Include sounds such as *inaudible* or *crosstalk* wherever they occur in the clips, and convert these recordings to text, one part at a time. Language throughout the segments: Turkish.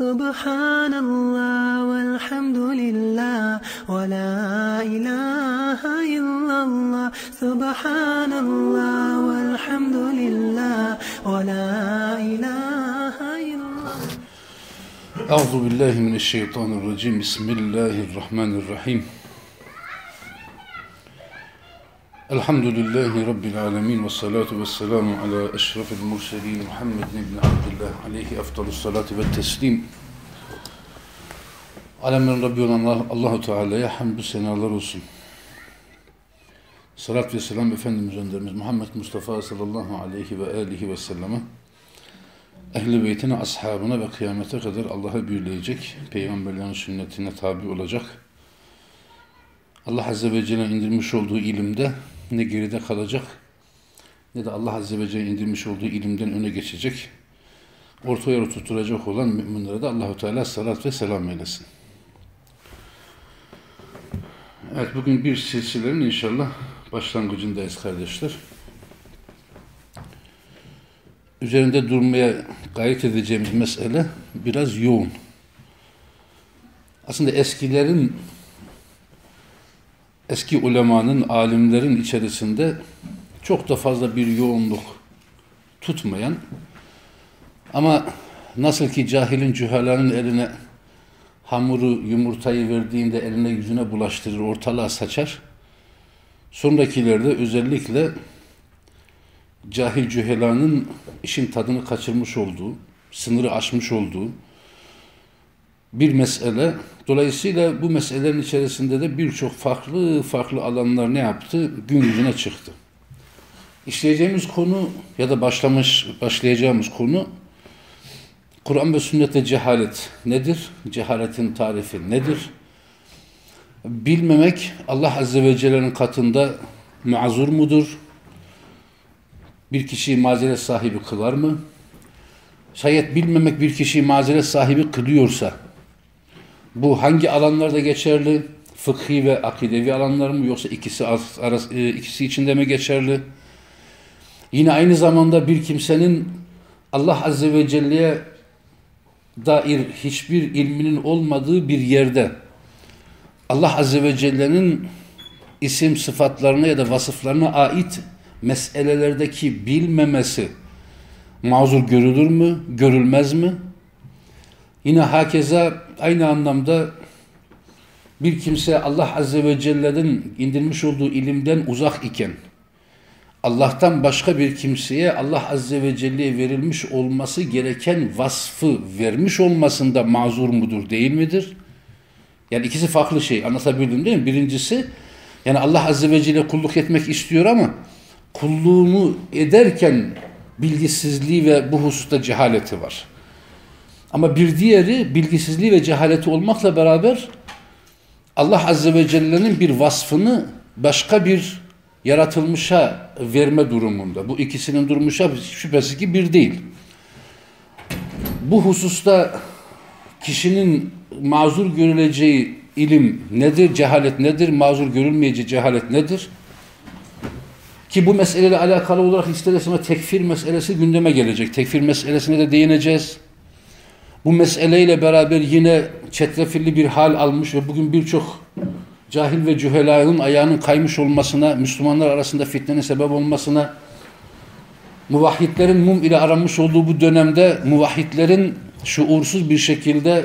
سبحان الله والحمد لله ولا إله إلا الله سبحان الله والحمد لله ولا إله إلا الله أعوذ بالله من الشيطان الرجيم. بسم الله الرحمن الرحيم. Elhamdülillahi Rabbil alemin ve salatu ve selamu ala eşrafil murselin Muhammed ibn Abdullah aleyhi efdalü salatu ve teslim. Alemin Rabbi olan Allah, Allahu Teala'ya hamdü senalar olsun. Salat ve selam Efendimiz önderimiz Muhammed Mustafa sallallahu aleyhi ve aleyhi ve selleme ehli beytine, ashabına ve kıyamete kadar Allah'a birleyecek, peygamberlerin sünnetine tabi olacak. Allah Azze ve Celle'nin indirmiş olduğu ilimde ne geride kalacak ne de Allah Azze ve Celle indirmiş olduğu ilimden öne geçecek. Orta yolu tutturacak olan müminlere de Allahu Teala salat ve selam eylesin. Evet bugün bir silsilenin inşallah başlangıcındayız kardeşler. Üzerinde durmaya gayret edeceğimiz mesele biraz yoğun. Aslında eskilerin eski ulemanın, alimlerin içerisinde çok da fazla bir yoğunluk tutmayan ama nasıl ki cahilin cühalanın eline hamuru, yumurtayı verdiğinde eline yüzüne bulaştırır, ortalığa saçar. Sonrakilerde özellikle cahil cühelanın işin tadını kaçırmış olduğu, sınırı aşmış olduğu bir mesele. Dolayısıyla bu meselelerin içerisinde de birçok farklı farklı alanlar ne yaptı? Gün yüzüne çıktı. İşleyeceğimiz konu ya da başlamış başlayacağımız konu Kur'an ve sünnette cehalet nedir? Cehaletin tarifi nedir? Bilmemek Allah Azze ve Celle'nin katında mazur mudur? Bir kişiyi mazeret sahibi kılar mı? Şayet bilmemek bir kişiyi mazeret sahibi kılıyorsa bu hangi alanlarda geçerli? Fıkhi ve akidevi alanlar mı yoksa ikisi arası, ikisi içinde mi geçerli? Yine aynı zamanda bir kimsenin Allah Azze ve Celle'ye dair hiçbir ilminin olmadığı bir yerde Allah Azze ve Celle'nin isim sıfatlarına ya da vasıflarına ait meselelerdeki bilmemesi mazur görülür mü, görülmez mi? Yine hakeza aynı anlamda bir kimse Allah Azze ve Celle'nin indirmiş olduğu ilimden uzak iken Allah'tan başka bir kimseye Allah Azze ve Celle'ye verilmiş olması gereken vasfı vermiş olmasında mazur mudur değil midir? Yani ikisi farklı şey anlatabildim değil mi? Birincisi yani Allah Azze ve Celle kulluk etmek istiyor ama kulluğunu ederken bilgisizliği ve bu hususta cehaleti var. Ama bir diğeri bilgisizliği ve cehaleti olmakla beraber Allah Azze ve Celle'nin bir vasfını başka bir yaratılmışa verme durumunda. Bu ikisinin durumu şüphesiz ki bir değil. Bu hususta kişinin mazur görüleceği ilim nedir, cehalet nedir, mazur görülmeyeceği cehalet nedir? Ki bu meseleyle alakalı olarak ister tekfir meselesi gündeme gelecek. Tekfir meselesine de değineceğiz. Bu meseleyle beraber yine çetrefilli bir hal almış ve bugün birçok cahil ve cühelanın ayağının kaymış olmasına, Müslümanlar arasında fitnenin sebep olmasına, muvahhidlerin mum ile aranmış olduğu bu dönemde muvahhidlerin şuursuz bir şekilde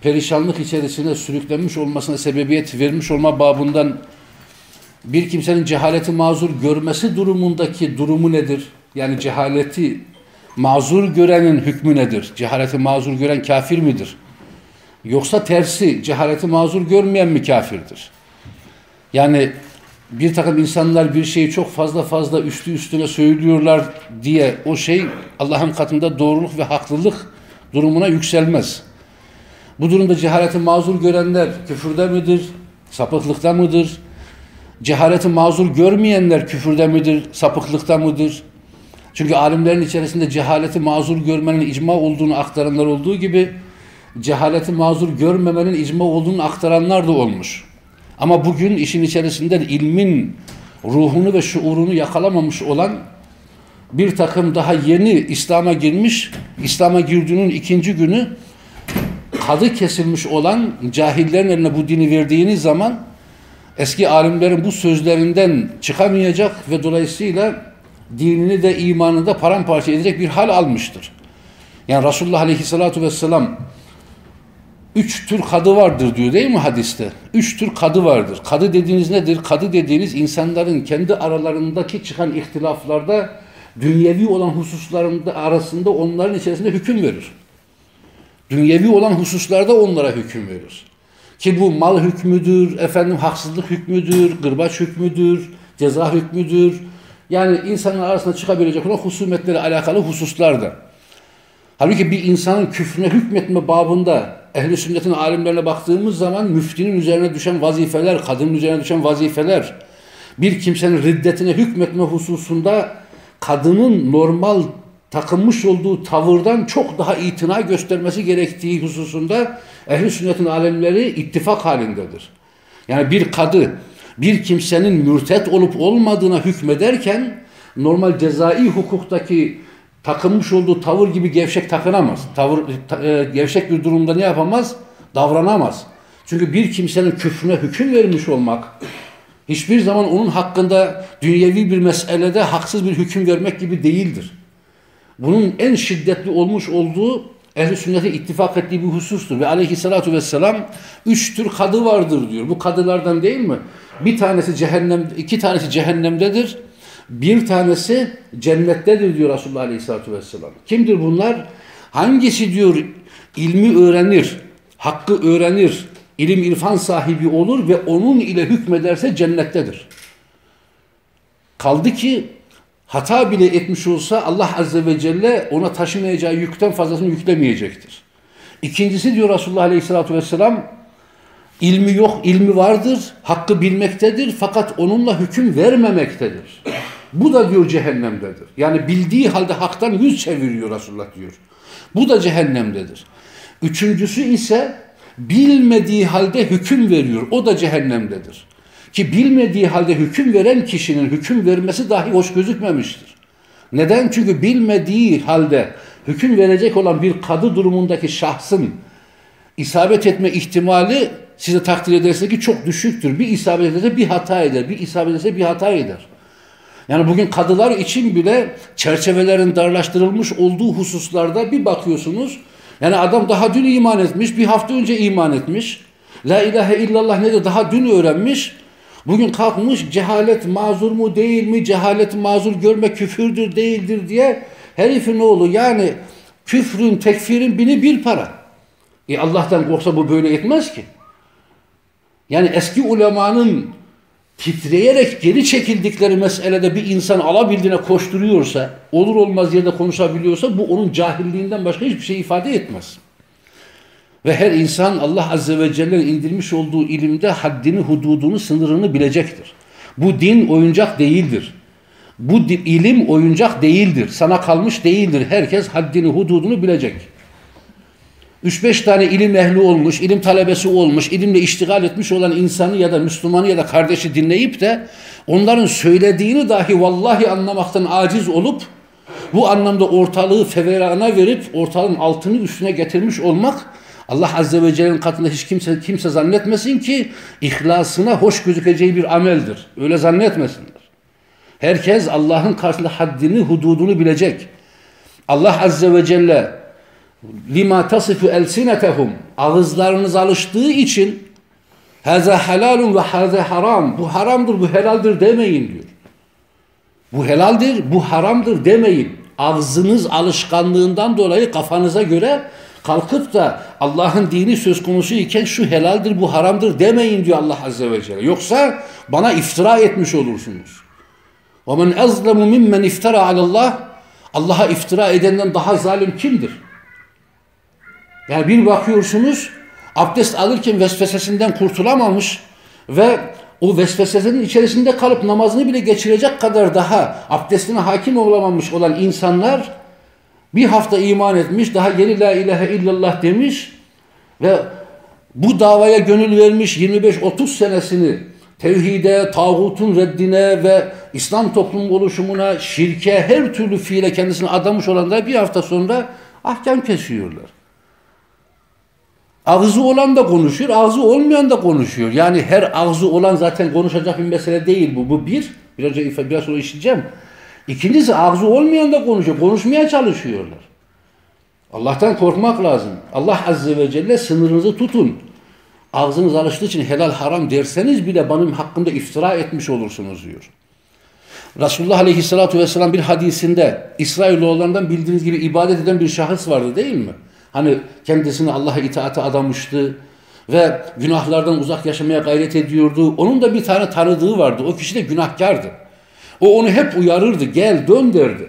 perişanlık içerisine sürüklenmiş olmasına sebebiyet vermiş olma babından bir kimsenin cehaleti mazur görmesi durumundaki durumu nedir? Yani cehaleti mazur görenin hükmü nedir? Cehaleti mazur gören kafir midir? Yoksa tersi cehaleti mazur görmeyen mi kafirdir? Yani bir takım insanlar bir şeyi çok fazla fazla üstü üstüne söylüyorlar diye o şey Allah'ın katında doğruluk ve haklılık durumuna yükselmez. Bu durumda cehaleti mazur görenler küfürde midir, sapıklıkta mıdır? Cehaleti mazur görmeyenler küfürde midir, sapıklıkta mıdır? Çünkü alimlerin içerisinde cehaleti mazur görmenin icma olduğunu aktaranlar olduğu gibi cehaleti mazur görmemenin icma olduğunu aktaranlar da olmuş. Ama bugün işin içerisinde ilmin ruhunu ve şuurunu yakalamamış olan bir takım daha yeni İslam'a girmiş, İslam'a girdiğinin ikinci günü kadı kesilmiş olan cahillerin eline bu dini verdiğiniz zaman eski alimlerin bu sözlerinden çıkamayacak ve dolayısıyla dinini de imanını da paramparça edecek bir hal almıştır. Yani Resulullah Aleyhisselatü Vesselam üç tür kadı vardır diyor değil mi hadiste? Üç tür kadı vardır. Kadı dediğiniz nedir? Kadı dediğiniz insanların kendi aralarındaki çıkan ihtilaflarda dünyevi olan hususlarında arasında onların içerisinde hüküm verir. Dünyevi olan hususlarda onlara hüküm verir. Ki bu mal hükmüdür, efendim haksızlık hükmüdür, gırbaç hükmüdür, ceza hükmüdür. Yani insanlar arasında çıkabilecek olan husumetlere alakalı hususlarda. Halbuki bir insanın küfrüne hükmetme babında ehli sünnetin alimlerine baktığımız zaman müftinin üzerine düşen vazifeler, kadının üzerine düşen vazifeler, bir kimsenin riddetine hükmetme hususunda kadının normal takınmış olduğu tavırdan çok daha itina göstermesi gerektiği hususunda ehli sünnetin alemleri ittifak halindedir. Yani bir kadı bir kimsenin mürtet olup olmadığına hükmederken normal cezai hukuktaki takınmış olduğu tavır gibi gevşek takınamaz. Tavır e, gevşek bir durumda ne yapamaz? Davranamaz. Çünkü bir kimsenin küfrüne hüküm vermiş olmak hiçbir zaman onun hakkında dünyevi bir meselede haksız bir hüküm vermek gibi değildir. Bunun en şiddetli olmuş olduğu ehl-i sünnete ittifak ettiği bir husustur. Ve aleyhissalatu vesselam üç tür kadı vardır diyor. Bu kadılardan değil mi? Bir tanesi cehennem, iki tanesi cehennemdedir. Bir tanesi cennettedir diyor Resulullah Aleyhisselatü Vesselam. Kimdir bunlar? Hangisi diyor ilmi öğrenir, hakkı öğrenir, ilim irfan sahibi olur ve onun ile hükmederse cennettedir. Kaldı ki hata bile etmiş olsa Allah Azze ve Celle ona taşımayacağı yükten fazlasını yüklemeyecektir. İkincisi diyor Resulullah Aleyhisselatü Vesselam ilmi yok, ilmi vardır, hakkı bilmektedir fakat onunla hüküm vermemektedir. Bu da diyor cehennemdedir. Yani bildiği halde haktan yüz çeviriyor Resulullah diyor. Bu da cehennemdedir. Üçüncüsü ise bilmediği halde hüküm veriyor. O da cehennemdedir. Ki bilmediği halde hüküm veren kişinin hüküm vermesi dahi hoş gözükmemiştir. Neden? Çünkü bilmediği halde hüküm verecek olan bir kadı durumundaki şahsın isabet etme ihtimali size takdir ederse ki çok düşüktür. Bir isabet ederse bir hata eder. Bir isabet ederse bir hata eder. Yani bugün kadılar için bile çerçevelerin darlaştırılmış olduğu hususlarda bir bakıyorsunuz. Yani adam daha dün iman etmiş, bir hafta önce iman etmiş. La ilahe illallah nedir daha dün öğrenmiş. Bugün kalkmış cehalet mazur mu değil mi, cehalet mazur görme küfürdür değildir diye herifin oğlu yani küfrün, tekfirin bini bir para. E Allah'tan korksa bu böyle etmez ki. Yani eski ulemanın titreyerek geri çekildikleri meselede bir insan alabildiğine koşturuyorsa, olur olmaz yerde konuşabiliyorsa bu onun cahilliğinden başka hiçbir şey ifade etmez. Ve her insan Allah Azze ve Celle'nin indirmiş olduğu ilimde haddini, hududunu, sınırını bilecektir. Bu din oyuncak değildir. Bu ilim oyuncak değildir. Sana kalmış değildir. Herkes haddini, hududunu bilecek. 3-5 tane ilim ehli olmuş, ilim talebesi olmuş, ilimle iştigal etmiş olan insanı ya da Müslümanı ya da kardeşi dinleyip de onların söylediğini dahi vallahi anlamaktan aciz olup bu anlamda ortalığı feverana verip ortalığın altını üstüne getirmiş olmak Allah Azze ve Celle'nin katında hiç kimse kimse zannetmesin ki ihlasına hoş gözükeceği bir ameldir. Öyle zannetmesinler. Herkes Allah'ın karşısında haddini, hududunu bilecek. Allah Azze ve Celle lima tasifu elsinetehum ağızlarınız alıştığı için haza halalun ve haza haram bu haramdır bu helaldir demeyin diyor. Bu helaldir bu haramdır demeyin. Ağzınız alışkanlığından dolayı kafanıza göre kalkıp da Allah'ın dini söz konusu iken şu helaldir bu haramdır demeyin diyor Allah Azze ve Celle. Yoksa bana iftira etmiş olursunuz. وَمَنْ اَظْلَمُ مِمَّنْ اِفْتَرَى عَلَى اللّٰهِ Allah'a iftira edenden daha zalim kimdir? Yani bir bakıyorsunuz abdest alırken vesvesesinden kurtulamamış ve o vesvesesinin içerisinde kalıp namazını bile geçirecek kadar daha abdestine hakim olamamış olan insanlar bir hafta iman etmiş, daha yeni la ilahe illallah demiş ve bu davaya gönül vermiş 25-30 senesini tevhide, tağutun reddine ve İslam toplum oluşumuna, şirke, her türlü fiile kendisini adamış olanlar bir hafta sonra ahkam kesiyorlar. Ağzı olan da konuşuyor, ağzı olmayan da konuşuyor. Yani her ağzı olan zaten konuşacak bir mesele değil bu. Bu bir, biraz, önce, biraz sonra işleyeceğim. İkincisi ağzı olmayan da konuşuyor, konuşmaya çalışıyorlar. Allah'tan korkmak lazım. Allah Azze ve Celle sınırınızı tutun. Ağzınız alıştığı için helal haram derseniz bile benim hakkımda iftira etmiş olursunuz diyor. Resulullah Aleyhisselatü Vesselam bir hadisinde İsrailoğullarından bildiğiniz gibi ibadet eden bir şahıs vardı değil mi? Hani kendisini Allah'a itaate adamıştı ve günahlardan uzak yaşamaya gayret ediyordu. Onun da bir tane tanıdığı vardı. O kişi de günahkardı. O onu hep uyarırdı. Gel dön derdi.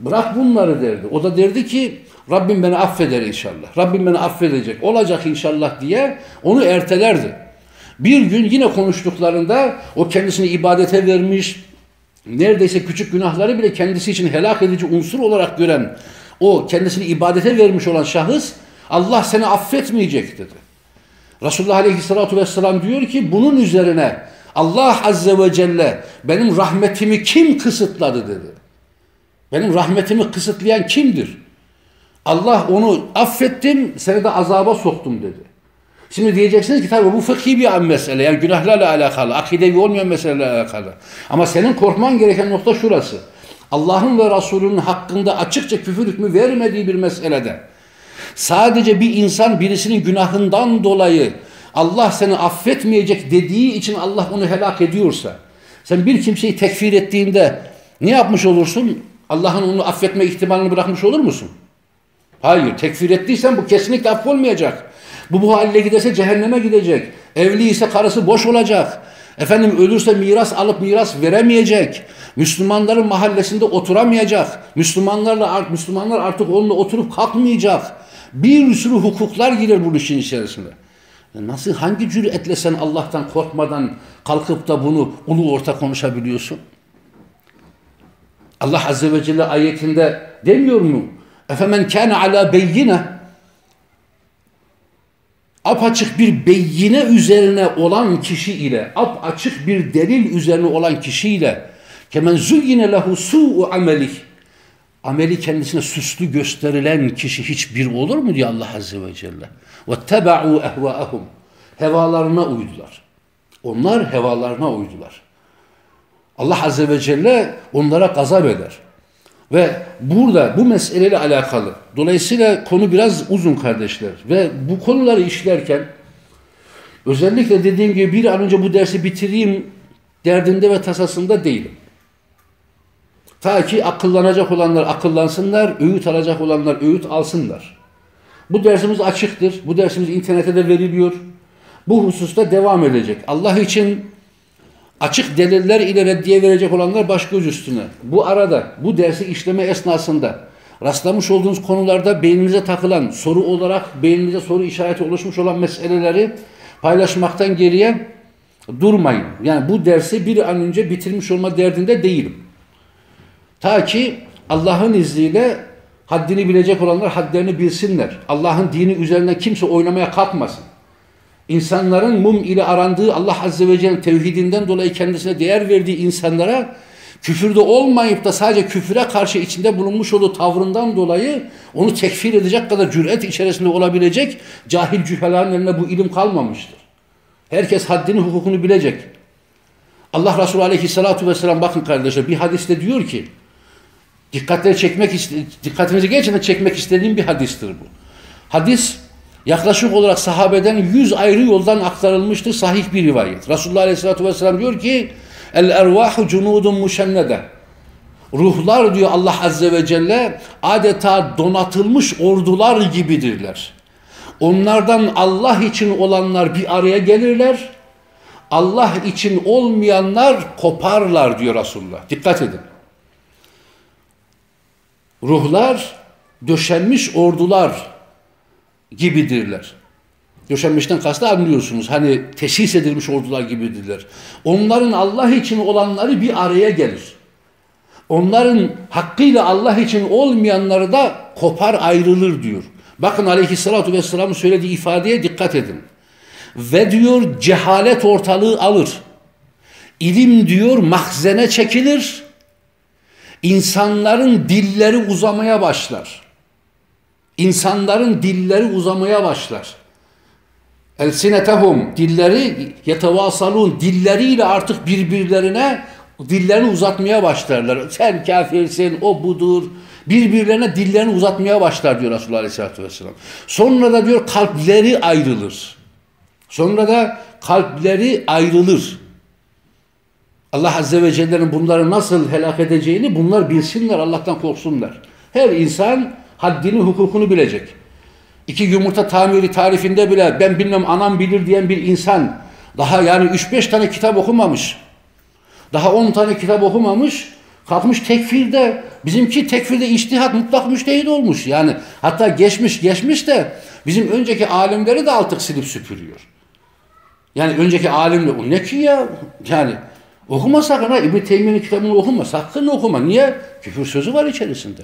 Bırak bunları derdi. O da derdi ki Rabbim beni affeder inşallah. Rabbim beni affedecek. Olacak inşallah diye onu ertelerdi. Bir gün yine konuştuklarında o kendisini ibadete vermiş, neredeyse küçük günahları bile kendisi için helak edici unsur olarak gören o kendisini ibadete vermiş olan şahıs Allah seni affetmeyecek dedi. Resulullah Aleyhisselatü Vesselam diyor ki bunun üzerine Allah Azze ve Celle benim rahmetimi kim kısıtladı dedi. Benim rahmetimi kısıtlayan kimdir? Allah onu affettim, seni de azaba soktum dedi. Şimdi diyeceksiniz ki tabii bu fıkhi bir mesele. Yani günahlarla alakalı, akidevi olmayan meselelerle alakalı. Ama senin korkman gereken nokta şurası. Allah'ın ve Resulünün hakkında açıkça küfür hükmü vermediği bir meselede sadece bir insan birisinin günahından dolayı Allah seni affetmeyecek dediği için Allah onu helak ediyorsa sen bir kimseyi tekfir ettiğinde ne yapmış olursun? Allah'ın onu affetme ihtimalini bırakmış olur musun? Hayır. Tekfir ettiysen bu kesinlikle affolmayacak. Bu bu haline giderse cehenneme gidecek. Evli ise karısı boş olacak. Efendim ölürse miras alıp miras veremeyecek. Müslümanların mahallesinde oturamayacak. Müslümanlarla Müslümanlar artık onunla oturup kalkmayacak. Bir sürü hukuklar girer bu işin içerisine. Nasıl hangi cüretle sen Allah'tan korkmadan kalkıp da bunu ulu orta konuşabiliyorsun? Allah Azze ve Celle ayetinde demiyor mu? Efemen kâne alâ beyyine apaçık bir beyine üzerine olan kişi ile apaçık bir delil üzerine olan kişi ile kemen züyyine lehu su'u amelih ameli kendisine süslü gösterilen kişi hiçbir olur mu diyor Allah Azze ve Celle. وَاتَّبَعُوا اَهْوَاءَهُمْ Hevalarına uydular. Onlar hevalarına uydular. Allah Azze ve Celle onlara gazap eder. Ve burada bu meseleyle alakalı. Dolayısıyla konu biraz uzun kardeşler. Ve bu konuları işlerken özellikle dediğim gibi bir an önce bu dersi bitireyim derdinde ve tasasında değilim. Ta ki akıllanacak olanlar akıllansınlar, öğüt alacak olanlar öğüt alsınlar. Bu dersimiz açıktır. Bu dersimiz internete de veriliyor. Bu hususta devam edecek. Allah için açık deliller ile reddiye verecek olanlar baş göz üstüne. Bu arada bu dersi işleme esnasında rastlamış olduğunuz konularda beyninize takılan soru olarak beyninize soru işareti oluşmuş olan meseleleri paylaşmaktan geriye durmayın. Yani bu dersi bir an önce bitirmiş olma derdinde değilim. Ta ki Allah'ın izniyle haddini bilecek olanlar hadlerini bilsinler. Allah'ın dini üzerine kimse oynamaya kalkmasın. İnsanların mum ile arandığı Allah Azze ve Celle'nin tevhidinden dolayı kendisine değer verdiği insanlara küfürde olmayıp da sadece küfüre karşı içinde bulunmuş olduğu tavrından dolayı onu tekfir edecek kadar cüret içerisinde olabilecek cahil cühelanın eline bu ilim kalmamıştır. Herkes haddini hukukunu bilecek. Allah Resulü Aleyhisselatü Vesselam bakın kardeşler bir hadiste diyor ki dikkatleri çekmek dikkatinizi gerçekten çekmek istediğim bir hadistir bu. Hadis yaklaşık olarak sahabeden yüz ayrı yoldan aktarılmıştır sahih bir rivayet. Resulullah Aleyhisselatü Vesselam diyor ki el ervahu cunudun muşennede ruhlar diyor Allah Azze ve Celle adeta donatılmış ordular gibidirler. Onlardan Allah için olanlar bir araya gelirler. Allah için olmayanlar koparlar diyor Resulullah. Dikkat edin. Ruhlar döşenmiş ordular gibidirler. Döşenmişten kastı anlıyorsunuz. Hani teşhis edilmiş ordular gibidirler. Onların Allah için olanları bir araya gelir. Onların hakkıyla Allah için olmayanları da kopar ayrılır diyor. Bakın aleyhissalatü vesselamın söylediği ifadeye dikkat edin. Ve diyor cehalet ortalığı alır. İlim diyor mahzene çekilir İnsanların dilleri uzamaya başlar. İnsanların dilleri uzamaya başlar. elsinetehum dilleri yetevasalun dilleriyle artık birbirlerine dillerini uzatmaya başlarlar. Sen kafirsin, o budur. Birbirlerine dillerini uzatmaya başlar diyor Resulullah Aleyhisselatü Vesselam. Sonra da diyor kalpleri ayrılır. Sonra da kalpleri ayrılır. Allah Azze ve Celle'nin bunları nasıl helak edeceğini bunlar bilsinler, Allah'tan korksunlar. Her insan haddini, hukukunu bilecek. İki yumurta tamiri tarifinde bile ben bilmem anam bilir diyen bir insan daha yani 3-5 tane kitap okumamış. Daha 10 tane kitap okumamış. Kalkmış tekfirde bizimki tekfirde iştihat mutlak müştehit olmuş. Yani hatta geçmiş geçmiş de bizim önceki alimleri de artık silip süpürüyor. Yani önceki alimle ne ki ya yani okuma sakın ha İbn Teymiye'nin kitabını okuma sakın okuma. Niye? Küfür sözü var içerisinde.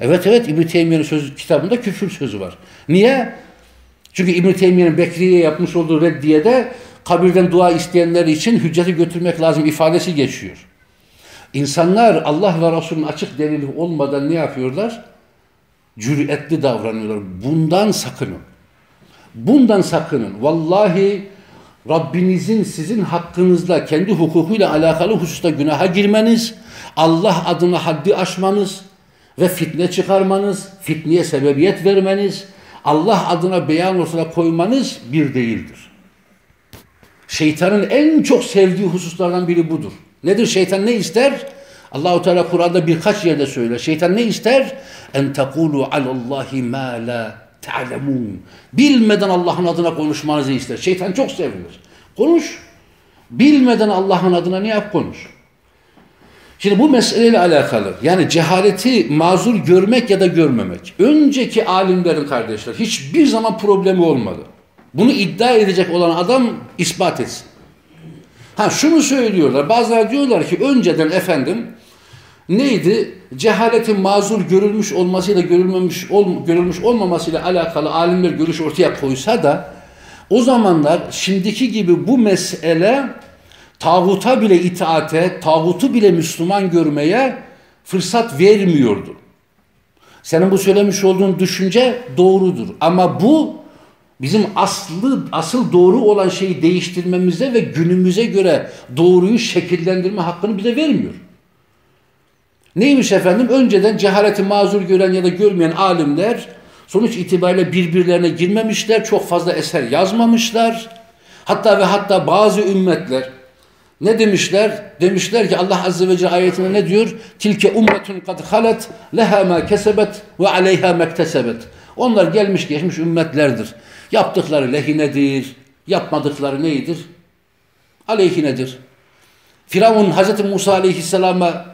Evet evet İbn Teymiye'nin sözü kitabında küfür sözü var. Niye? Çünkü İbn Teymiye'nin Bekriye yapmış olduğu reddiyede kabirden dua isteyenler için hücceti götürmek lazım ifadesi geçiyor. İnsanlar Allah ve Resulünün açık delili olmadan ne yapıyorlar? Cüretli davranıyorlar. Bundan sakının. Bundan sakının. Vallahi Rabbinizin sizin hakkınızda kendi hukukuyla alakalı hususta günaha girmeniz, Allah adına haddi aşmanız ve fitne çıkarmanız, fitneye sebebiyet vermeniz, Allah adına beyan ortaya koymanız bir değildir. Şeytanın en çok sevdiği hususlardan biri budur. Nedir şeytan ne ister? Allahu Teala Kur'an'da birkaç yerde söyler. Şeytan ne ister? En tekulu alallahi ma la ta'lemun. Bilmeden Allah'ın adına konuşmanızı ister. Şeytan çok sevilir. Konuş. Bilmeden Allah'ın adına ne yap konuş. Şimdi bu meseleyle alakalı yani cehaleti mazur görmek ya da görmemek. Önceki alimlerin kardeşler hiçbir zaman problemi olmadı. Bunu iddia edecek olan adam ispat etsin. Ha şunu söylüyorlar. Bazıları diyorlar ki önceden efendim neydi? Cehaletin mazur görülmüş olmasıyla görülmemiş ol, görülmüş olmamasıyla alakalı alimler görüş ortaya koysa da o zamanlar şimdiki gibi bu mesele tağuta bile itaate, tağutu bile Müslüman görmeye fırsat vermiyordu. Senin bu söylemiş olduğun düşünce doğrudur. Ama bu bizim aslı asıl doğru olan şeyi değiştirmemize ve günümüze göre doğruyu şekillendirme hakkını bize vermiyor. Neymiş efendim? Önceden cehaleti mazur gören ya da görmeyen alimler sonuç itibariyle birbirlerine girmemişler, çok fazla eser yazmamışlar. Hatta ve hatta bazı ümmetler ne demişler? Demişler ki Allah Azze ve Celle ayetinde ne diyor? Tilke ummetun kad halet leha ma kesebet ve aleyha mektesebet. Onlar gelmiş geçmiş ümmetlerdir. Yaptıkları lehinedir, yapmadıkları neydir? Aleyhinedir. Firavun Hazreti Musa Aleyhisselam'a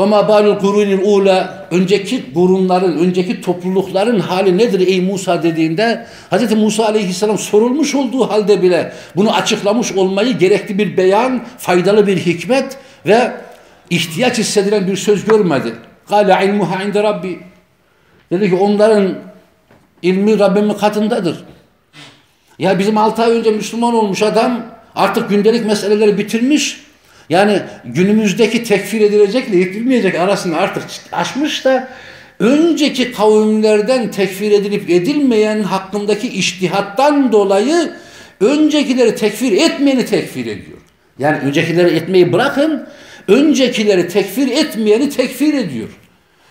ve ma balul kurunil ula önceki kurunların, önceki toplulukların hali nedir ey Musa dediğinde Hz. Musa aleyhisselam sorulmuş olduğu halde bile bunu açıklamış olmayı gerekli bir beyan, faydalı bir hikmet ve ihtiyaç hissedilen bir söz görmedi. Kale ilmuha inde rabbi. Dedi ki onların ilmi Rabbimin katındadır. Ya bizim 6 ay önce Müslüman olmuş adam artık gündelik meseleleri bitirmiş. Yani günümüzdeki tekfir edilecekle edilmeyecek arasını artık aşmış da önceki kavimlerden tekfir edilip edilmeyen hakkındaki iştihattan dolayı öncekileri tekfir etmeyeni tekfir ediyor. Yani öncekileri etmeyi bırakın, öncekileri tekfir etmeyeni tekfir ediyor.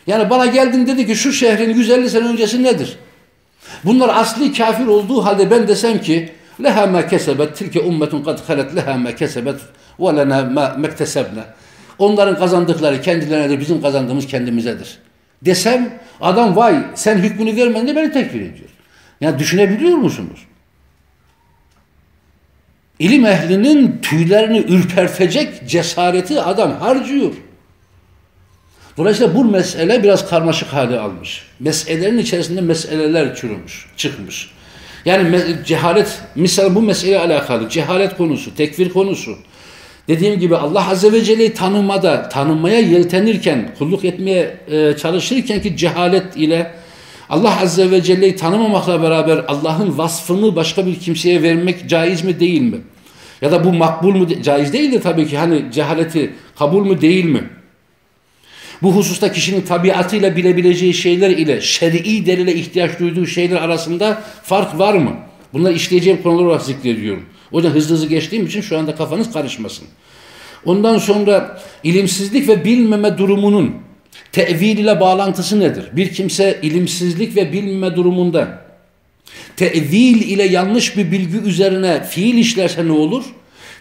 Yani bana geldin dedi ki şu şehrin 150 sene öncesi nedir? Bunlar asli kafir olduğu halde ben desem ki leha ma kesebet tilke ummetun kad halet leha ma kesebet ve lena ma mektesebne. Onların kazandıkları kendilerine bizim kazandığımız kendimizedir. Desem adam vay sen hükmünü vermedin de beni tekfir ediyor. Yani düşünebiliyor musunuz? İlim ehlinin tüylerini ürpertecek cesareti adam harcıyor. Dolayısıyla bu mesele biraz karmaşık hale almış. Meselelerin içerisinde meseleler çürümüş, çıkmış. Yani cehalet, misal bu mesele alakalı, cehalet konusu, tekfir konusu. Dediğim gibi Allah Azze ve Celle'yi tanımada, tanımaya yeltenirken, kulluk etmeye e, çalışırken ki cehalet ile Allah Azze ve Celle'yi tanımamakla beraber Allah'ın vasfını başka bir kimseye vermek caiz mi değil mi? Ya da bu makbul mu? Caiz değildir tabii ki. Hani cehaleti kabul mü değil mi? Bu hususta kişinin tabiatıyla bilebileceği şeyler ile şer'i delile ihtiyaç duyduğu şeyler arasında fark var mı? Bunları işleyeceğim konular olarak zikrediyorum. O yüzden hızlı hızlı geçtiğim için şu anda kafanız karışmasın. Ondan sonra ilimsizlik ve bilmeme durumunun tevil ile bağlantısı nedir? Bir kimse ilimsizlik ve bilmeme durumunda tevil ile yanlış bir bilgi üzerine fiil işlerse ne olur?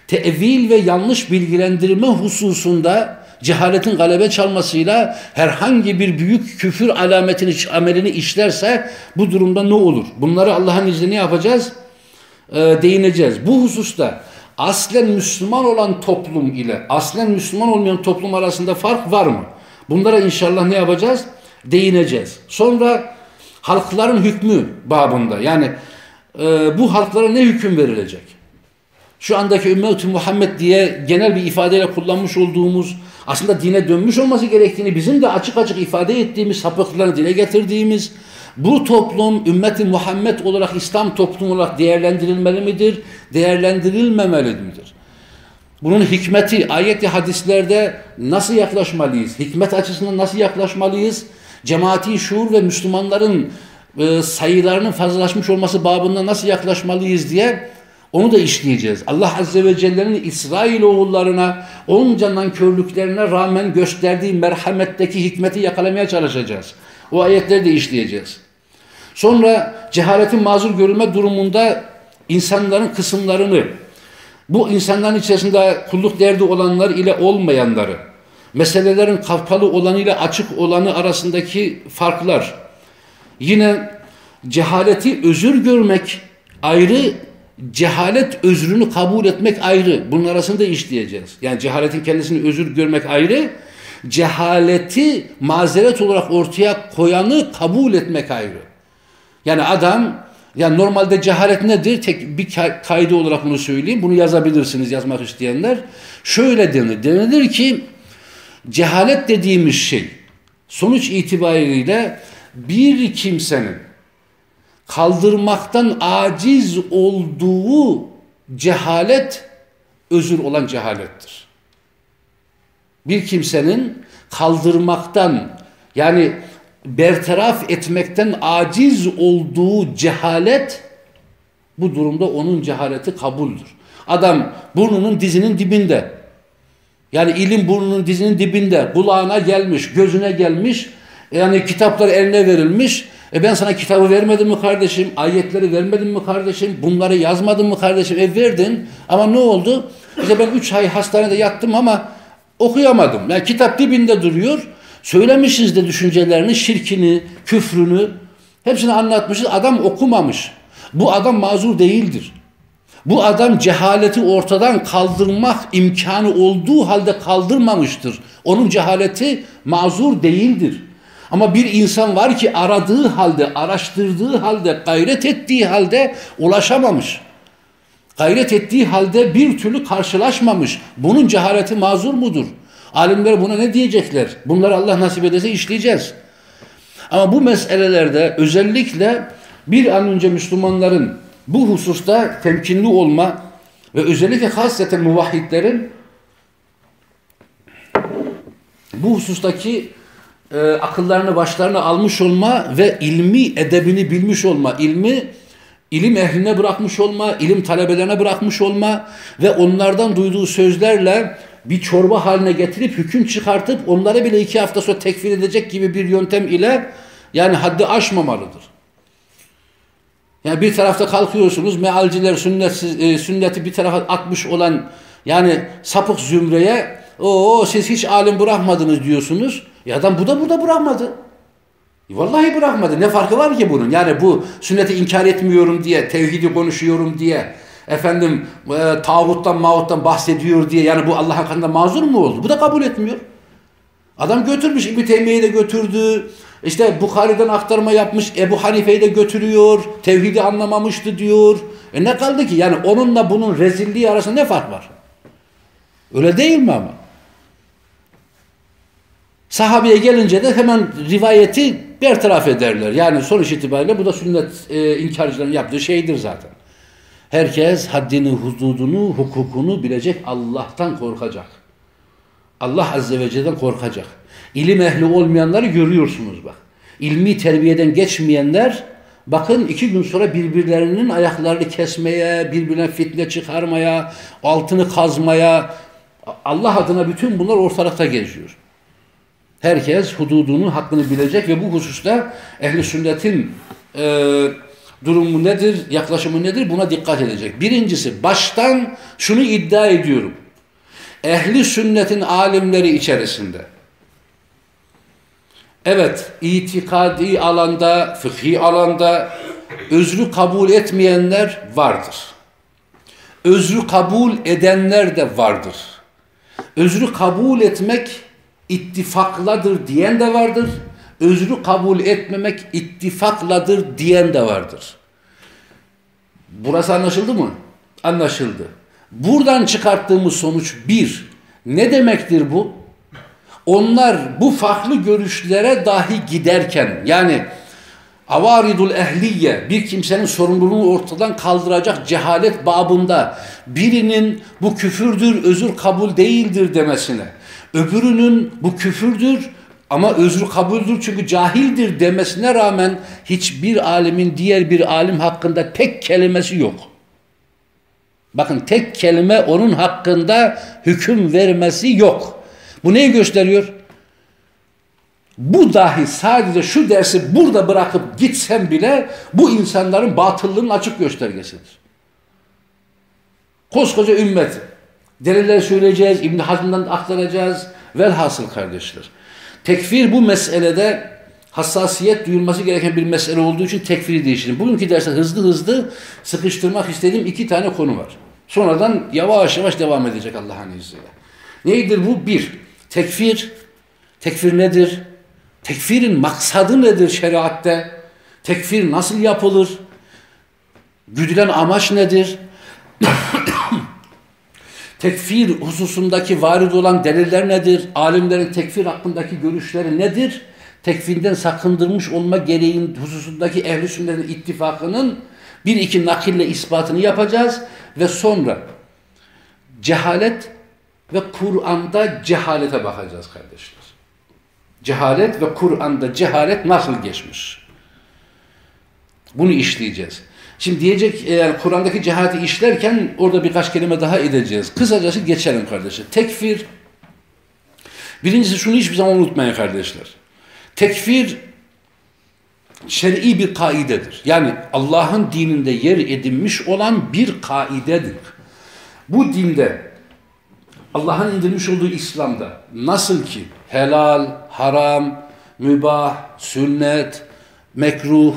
Tevil ve yanlış bilgilendirme hususunda cehaletin galebe çalmasıyla herhangi bir büyük küfür alametini, amelini işlerse bu durumda ne olur? Bunları Allah'ın izniyle yapacağız? Ee, değineceğiz. Bu hususta aslen Müslüman olan toplum ile aslen Müslüman olmayan toplum arasında fark var mı? Bunlara inşallah ne yapacağız? Değineceğiz. Sonra halkların hükmü babında yani e, bu halklara ne hüküm verilecek? Şu andaki ümmet Muhammed diye genel bir ifadeyle kullanmış olduğumuz aslında dine dönmüş olması gerektiğini bizim de açık açık ifade ettiğimiz sapıklıklarını dile getirdiğimiz bu toplum ümmeti Muhammed olarak İslam toplumu olarak değerlendirilmeli midir? Değerlendirilmemeli midir? Bunun hikmeti ayet hadislerde nasıl yaklaşmalıyız? Hikmet açısından nasıl yaklaşmalıyız? Cemaati şuur ve Müslümanların e, sayılarının fazlalaşmış olması babında nasıl yaklaşmalıyız diye onu da işleyeceğiz. Allah Azze ve Celle'nin İsrail oğullarına onca körlüklerine rağmen gösterdiği merhametteki hikmeti yakalamaya çalışacağız. O ayetleri de işleyeceğiz. Sonra cehaletin mazur görülme durumunda insanların kısımlarını, bu insanların içerisinde kulluk derdi olanlar ile olmayanları, meselelerin kapalı olanı ile açık olanı arasındaki farklar, yine cehaleti özür görmek ayrı, cehalet özrünü kabul etmek ayrı. Bunun arasında işleyeceğiz. Yani cehaletin kendisini özür görmek ayrı, cehaleti mazeret olarak ortaya koyanı kabul etmek ayrı. Yani adam yani normalde cehalet nedir? Tek bir kaydı olarak bunu söyleyeyim. Bunu yazabilirsiniz yazmak isteyenler. Şöyle denir. Denilir ki cehalet dediğimiz şey sonuç itibariyle bir kimsenin kaldırmaktan aciz olduğu cehalet özür olan cehalettir. Bir kimsenin kaldırmaktan yani bertaraf etmekten aciz olduğu cehalet bu durumda onun cehaleti kabuldür. Adam burnunun dizinin dibinde. Yani ilim burnunun dizinin dibinde. Kulağına gelmiş, gözüne gelmiş. Yani kitaplar eline verilmiş. E ben sana kitabı vermedim mi kardeşim? Ayetleri vermedim mi kardeşim? Bunları yazmadım mı kardeşim? E verdin. Ama ne oldu? İşte ben üç ay hastanede yattım ama okuyamadım. Yani kitap dibinde duruyor. Söylemişiz de düşüncelerini, şirkini, küfrünü hepsini anlatmışız. Adam okumamış. Bu adam mazur değildir. Bu adam cehaleti ortadan kaldırmak imkanı olduğu halde kaldırmamıştır. Onun cehaleti mazur değildir. Ama bir insan var ki aradığı halde, araştırdığı halde, gayret ettiği halde ulaşamamış. Gayret ettiği halde bir türlü karşılaşmamış. Bunun cehaleti mazur mudur? Alimler buna ne diyecekler? Bunları Allah nasip ederse işleyeceğiz. Ama bu meselelerde özellikle bir an önce Müslümanların bu hususta temkinli olma ve özellikle hasreten muvahhidlerin bu husustaki e, akıllarını başlarına almış olma ve ilmi edebini bilmiş olma, ilmi ilim ehline bırakmış olma, ilim talebelerine bırakmış olma ve onlardan duyduğu sözlerle bir çorba haline getirip hüküm çıkartıp onları bile iki hafta sonra tekfir edecek gibi bir yöntem ile yani haddi aşmamalıdır. Yani bir tarafta kalkıyorsunuz mealciler sünnetsiz, e, sünneti bir tarafa atmış olan yani sapık zümreye o siz hiç alim bırakmadınız diyorsunuz. Ya adam bu da burada bırakmadı. Vallahi bırakmadı. Ne farkı var ki bunun? Yani bu sünneti inkar etmiyorum diye, tevhidi konuşuyorum diye, efendim e, tağuttan mağuttan bahsediyor diye yani bu Allah hakkında mazur mu oldu? Bu da kabul etmiyor. Adam götürmüş İbni Teymiye'yi de götürdü. İşte Bukhari'den aktarma yapmış Ebu Hanife'yi de götürüyor. Tevhidi anlamamıştı diyor. E ne kaldı ki? Yani onunla bunun rezilliği arasında ne fark var? Öyle değil mi ama? Sahabeye gelince de hemen rivayeti bertaraf ederler. Yani sonuç itibariyle bu da sünnet e, inkarcıların yaptığı şeydir zaten. Herkes haddini, hududunu, hukukunu bilecek Allah'tan korkacak. Allah Azze ve Celle'den korkacak. İlim ehli olmayanları görüyorsunuz bak. İlmi terbiyeden geçmeyenler Bakın iki gün sonra birbirlerinin ayaklarını kesmeye, birbirine fitne çıkarmaya, altını kazmaya, Allah adına bütün bunlar ortalıkta geziyor. Herkes hududunun hakkını bilecek ve bu hususta ehli sünnetin e, durumu nedir, yaklaşımı nedir buna dikkat edecek. Birincisi baştan şunu iddia ediyorum. Ehli sünnetin alimleri içerisinde evet itikadi alanda, fıkhi alanda özrü kabul etmeyenler vardır. Özrü kabul edenler de vardır. Özrü kabul etmek ittifakladır diyen de vardır. Özrü kabul etmemek ittifakladır diyen de vardır. Burası anlaşıldı mı? Anlaşıldı. Buradan çıkarttığımız sonuç bir. Ne demektir bu? Onlar bu farklı görüşlere dahi giderken yani avaridul ehliye bir kimsenin sorumluluğunu ortadan kaldıracak cehalet babında birinin bu küfürdür, özür kabul değildir demesine, öbürünün bu küfürdür ama özür kabuldür çünkü cahildir demesine rağmen hiçbir alimin diğer bir alim hakkında tek kelimesi yok. Bakın tek kelime onun hakkında hüküm vermesi yok. Bu neyi gösteriyor? Bu dahi sadece şu dersi burada bırakıp gitsem bile bu insanların batıllığının açık göstergesidir. Koskoca ümmet. Deliller söyleyeceğiz, İbn Hazm'dan aktaracağız. Velhasıl kardeşler. Tekfir bu meselede hassasiyet duyulması gereken bir mesele olduğu için tekfiri değiştirin. Bugünkü derste hızlı hızlı sıkıştırmak istediğim iki tane konu var. Sonradan yavaş yavaş devam edecek Allah'ın izniyle. Neydir bu? Bir, tekfir. Tekfir nedir? Tekfirin maksadı nedir şeriatte? Tekfir nasıl yapılır? Güdülen amaç nedir? Tekfir hususundaki varid olan deliller nedir? Alimlerin tekfir hakkındaki görüşleri nedir? Tekfirden sakındırmış olma gereğin hususundaki ehli sünnetin ittifakının bir iki nakille ispatını yapacağız ve sonra cehalet ve Kur'an'da cehalete bakacağız kardeşler. Cehalet ve Kur'an'da cehalet nasıl geçmiş? Bunu işleyeceğiz. Şimdi diyecek yani Kur'an'daki cehaleti işlerken orada birkaç kelime daha edeceğiz. Kısacası geçelim kardeşler. Tekfir birincisi şunu hiçbir zaman unutmayın kardeşler. Tekfir şer'i bir kaidedir. Yani Allah'ın dininde yer edinmiş olan bir kaidedir. Bu dinde Allah'ın indirmiş olduğu İslam'da nasıl ki helal, haram, mübah, sünnet, mekruh,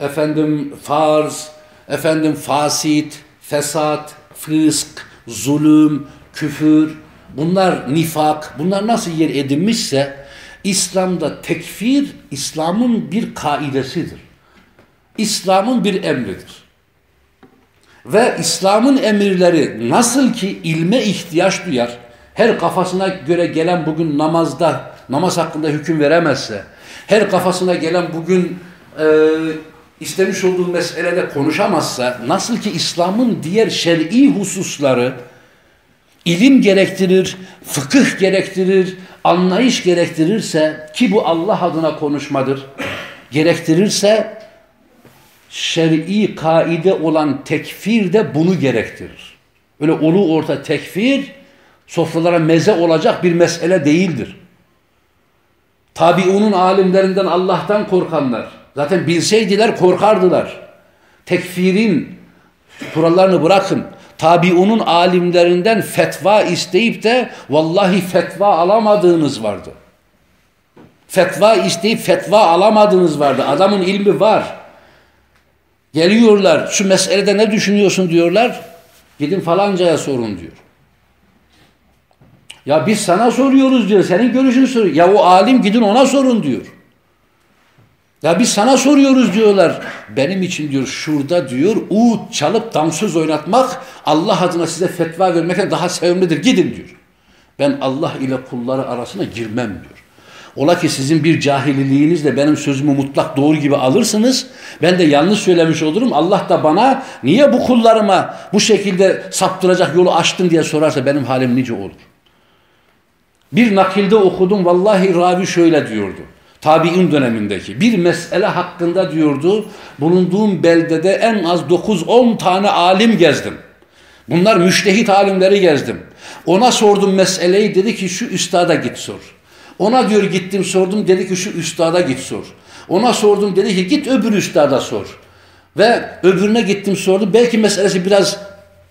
efendim farz, efendim fasit, fesat, fısk, zulüm, küfür, bunlar nifak, bunlar nasıl yer edinmişse İslam'da tekfir İslam'ın bir kaidesidir. İslam'ın bir emridir. Ve İslam'ın emirleri nasıl ki ilme ihtiyaç duyar, her kafasına göre gelen bugün namazda, namaz hakkında hüküm veremezse, her kafasına gelen bugün e, istemiş olduğu meselede konuşamazsa, nasıl ki İslam'ın diğer şer'i hususları ilim gerektirir, fıkıh gerektirir, anlayış gerektirirse ki bu Allah adına konuşmadır, gerektirirse şer'i kaide olan tekfir de bunu gerektirir. Öyle ulu orta tekfir sofralara meze olacak bir mesele değildir. Tabiunun alimlerinden Allah'tan korkanlar zaten bilseydiler korkardılar. Tekfirin kurallarını bırakın. Tabiunun alimlerinden fetva isteyip de vallahi fetva alamadığınız vardı. Fetva isteyip fetva alamadığınız vardı. Adamın ilmi var. Geliyorlar şu meselede ne düşünüyorsun diyorlar. Gidin falancaya sorun diyor. Ya biz sana soruyoruz diyor. Senin görüşünü soruyor. Ya o alim gidin ona sorun diyor. Ya biz sana soruyoruz diyorlar. Benim için diyor şurada diyor uğut çalıp dansöz oynatmak Allah adına size fetva vermekten daha sevimlidir. Gidin diyor. Ben Allah ile kulları arasına girmem diyor. Ola ki sizin bir cahililiğinizle benim sözümü mutlak doğru gibi alırsınız. Ben de yanlış söylemiş olurum. Allah da bana niye bu kullarıma bu şekilde saptıracak yolu açtın diye sorarsa benim halim nice olur. Bir nakilde okudum vallahi ravi şöyle diyordu. Tabi'in dönemindeki bir mesele hakkında diyordu bulunduğum beldede en az 9-10 tane alim gezdim. Bunlar müştehit alimleri gezdim. Ona sordum meseleyi dedi ki şu üstada git sor. Ona diyor gittim sordum dedi ki şu üstada git sor. Ona sordum dedi ki git öbür üstada sor. Ve öbürüne gittim sordum. Belki meselesi biraz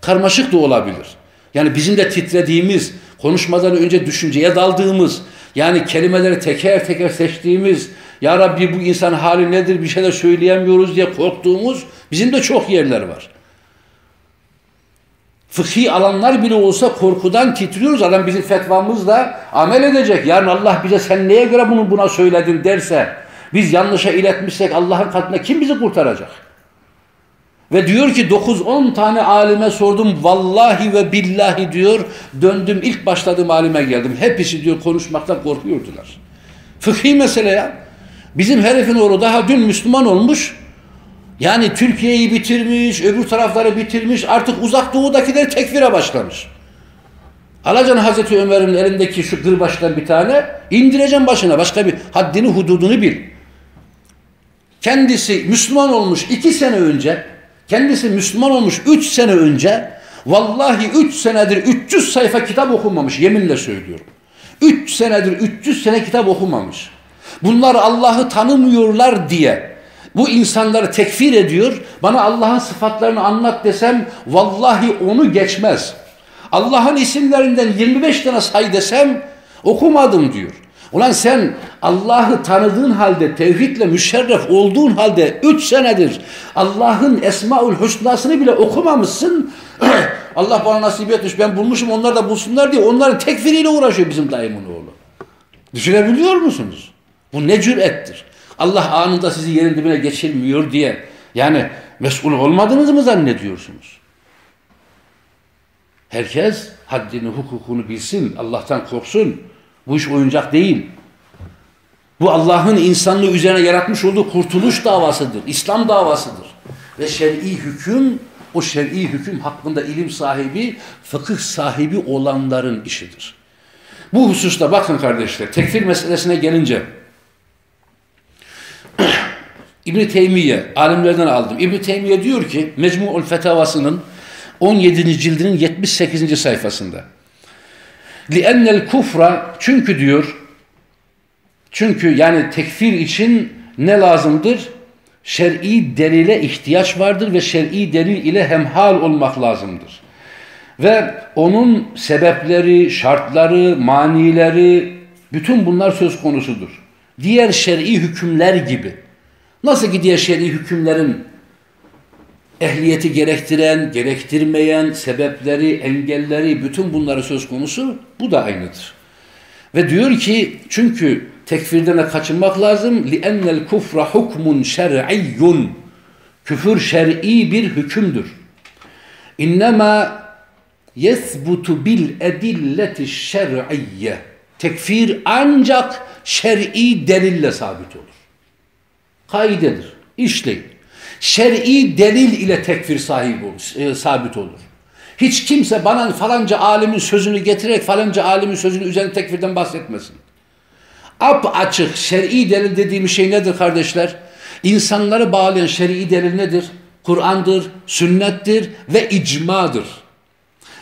karmaşık da olabilir. Yani bizim de titrediğimiz, konuşmadan önce düşünceye daldığımız, yani kelimeleri teker teker seçtiğimiz, Ya Rabbi bu insan hali nedir bir şeyler söyleyemiyoruz diye korktuğumuz bizim de çok yerler var. Fıkhi alanlar bile olsa korkudan titriyoruz. Adam bizim fetvamızla amel edecek. Yarın Allah bize sen neye göre bunu buna söyledin derse, biz yanlışa iletmişsek Allah'ın katında kim bizi kurtaracak? Ve diyor ki 9-10 tane alime sordum vallahi ve billahi diyor döndüm ilk başladığım alime geldim. Hepsi diyor konuşmaktan korkuyordular. Fıkhi mesele ya. Bizim herifin oğlu daha dün Müslüman olmuş. Yani Türkiye'yi bitirmiş, öbür tarafları bitirmiş. Artık uzak doğudakileri tekfire başlamış. Alacaksın Hazreti Ömer'in elindeki şu gırbaçtan bir tane, indireceğim başına. Başka bir haddini, hududunu bil. Kendisi Müslüman olmuş iki sene önce, kendisi Müslüman olmuş üç sene önce, vallahi üç senedir 300 sayfa kitap okumamış, yeminle söylüyorum. Üç senedir 300 sene kitap okumamış. Bunlar Allah'ı tanımıyorlar diye bu insanları tekfir ediyor. Bana Allah'ın sıfatlarını anlat desem vallahi onu geçmez. Allah'ın isimlerinden 25 tane say desem okumadım diyor. Ulan sen Allah'ı tanıdığın halde, tevhidle müşerref olduğun halde 3 senedir Allah'ın Esmaül Hüsna'sını bile okumamışsın. *clears throat* Allah bana nasip etmiş ben bulmuşum onlar da bulsunlar diye onların tekfiriyle uğraşıyor bizim dayımın oğlu. Düşünebiliyor musunuz? Bu ne cürettir? Allah anında sizi yerin dibine geçirmiyor diye yani mesul olmadığınızı mı zannediyorsunuz? Herkes haddini, hukukunu bilsin, Allah'tan korksun. Bu iş oyuncak değil. Bu Allah'ın insanlığı üzerine yaratmış olduğu kurtuluş davasıdır, İslam davasıdır. Ve şer'i hüküm, o şer'i hüküm hakkında ilim sahibi, fıkıh sahibi olanların işidir. Bu hususta bakın kardeşler, tekfir meselesine gelince, *clears throat* İbn Teymiye alimlerden aldım. İbn Teymiye diyor ki Mecmu'ul Fetavasının 17. cildinin 78. sayfasında. Li'ennel kufra çünkü diyor çünkü yani tekfir için ne lazımdır? Şer'i delile ihtiyaç vardır ve şer'i delil ile hemhal olmak lazımdır. Ve onun sebepleri, şartları, manileri bütün bunlar söz konusudur. Diğer şer'i hükümler gibi Nasıl ki diğer şer'i hükümlerin ehliyeti gerektiren, gerektirmeyen sebepleri, engelleri, bütün bunları söz konusu bu da aynıdır. Ve diyor ki çünkü tekfirden kaçınmak lazım. لِأَنَّ الْكُفْرَ حُكْمٌ شَرْعِيٌّ Küfür şer'i bir hükümdür. İnnemâ yesbutu bil edilleti şer'iyye. Tekfir ancak şer'i delille sabit olur kaidedir. İşleyin. Şer'i delil ile tekfir sahibi olur, e, sabit olur. Hiç kimse bana falanca alimin sözünü getirerek falanca alimin sözünü üzerine tekfirden bahsetmesin. Ap açık şer'i delil dediğimiz şey nedir kardeşler? İnsanları bağlayan şer'i delil nedir? Kur'an'dır, sünnettir ve icmadır.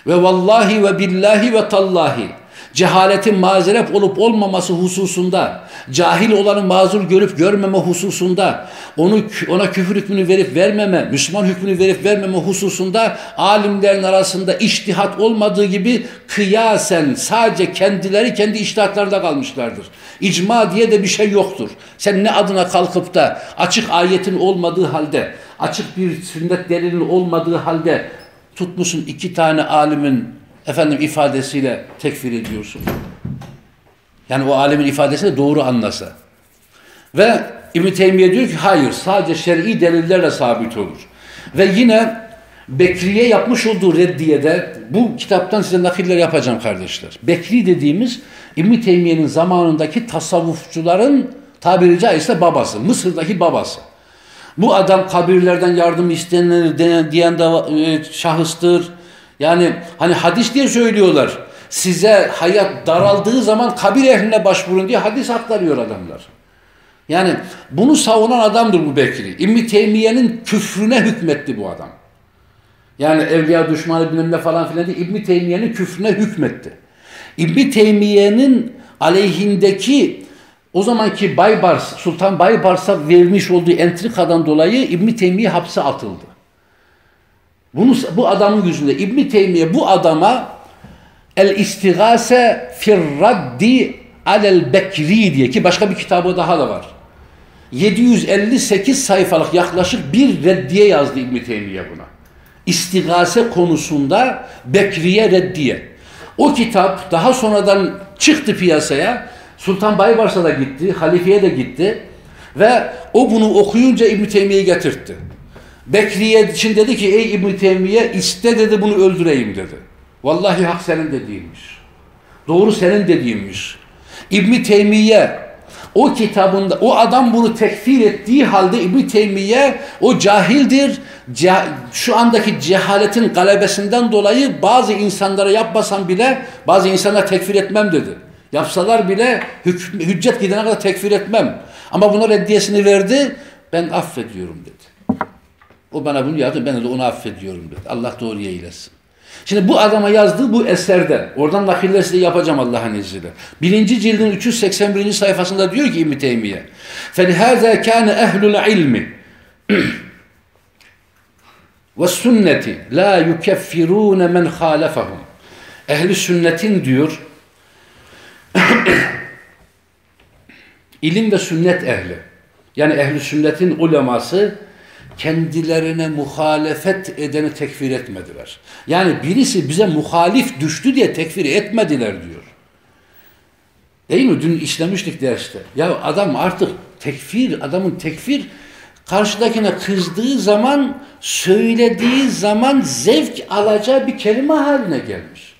Ve vallahi ve billahi ve tallahi cehaletin mazeret olup olmaması hususunda, cahil olanı mazur görüp görmeme hususunda, onu ona küfür hükmünü verip vermeme, Müslüman hükmünü verip vermeme hususunda alimlerin arasında iştihat olmadığı gibi kıyasen sadece kendileri kendi iştihatlarında kalmışlardır. İcma diye de bir şey yoktur. Sen ne adına kalkıp da açık ayetin olmadığı halde, açık bir sünnet delilinin olmadığı halde tutmuşsun iki tane alimin efendim ifadesiyle tekfir ediyorsun. Yani o alemin ifadesini doğru anlasa. Ve İbn-i Teymiye diyor ki hayır sadece şer'i delillerle sabit olur. Ve yine Bekriye yapmış olduğu reddiyede bu kitaptan size nakiller yapacağım kardeşler. Bekri dediğimiz İbn-i Teymiye'nin zamanındaki tasavvufçuların tabiri caizse babası, Mısır'daki babası. Bu adam kabirlerden yardım isteyenler diyen de e, şahıstır. Yani hani hadis diye söylüyorlar. Size hayat daraldığı zaman kabir ehline başvurun diye hadis aktarıyor adamlar. Yani bunu savunan adamdır bu Bekri. İbn Teymiye'nin küfrüne hükmetti bu adam. Yani evliya düşmanı bilmem ne falan filan değil. İbn Teymiye'nin küfrüne hükmetti. İbn Teymiye'nin aleyhindeki o zamanki Baybars, Sultan Baybars'a vermiş olduğu entrikadan dolayı İbn Teymiye hapse atıldı. Bunu bu adamın yüzünde İbn Teymiye bu adama El istigase fir raddi alel bekri diye ki başka bir kitabı daha da var. 758 sayfalık yaklaşık bir reddiye yazdı İbn Teymiye buna. İstigase konusunda Bekriye reddiye. O kitap daha sonradan çıktı piyasaya. Sultan Baybars'a da gitti, halifeye de gitti ve o bunu okuyunca İbn Teymiye'yi getirtti. Bekriye için dedi ki ey İbn Teymiye iste dedi bunu öldüreyim dedi. Vallahi hak senin dediğinmiş. Doğru senin dediğinmiş. İbn Teymiye o kitabında o adam bunu tekfir ettiği halde İbn Teymiye o cahildir. Cah şu andaki cehaletin galebesinden dolayı bazı insanlara yapmasam bile bazı insanlara tekfir etmem dedi. Yapsalar bile hüccet gidene kadar tekfir etmem. Ama buna reddiyesini verdi. Ben affediyorum dedi. O bana bunu yaptı. Ben de onu affediyorum dedi. Allah doğruya eylesin. Şimdi bu adama yazdığı bu eserde, oradan nakiller size yapacağım Allah'ın izniyle. Birinci cildin 381. sayfasında diyor ki İbn-i Teymiye, فَلِهَذَا كَانَ اَهْلُ الْعِلْمِ وَالسُنَّةِ لَا يُكَفِّرُونَ مَنْ خَالَفَهُمْ Ehli sünnetin diyor, *clears throat* ilim ve sünnet ehli, yani ehli sünnetin uleması, kendilerine muhalefet edeni tekfir etmediler. Yani birisi bize muhalif düştü diye tekfir etmediler diyor. Değil mi? Dün işlemiştik derste. Ya adam artık tekfir, adamın tekfir karşıdakine kızdığı zaman, söylediği zaman zevk alacağı bir kelime haline gelmiş.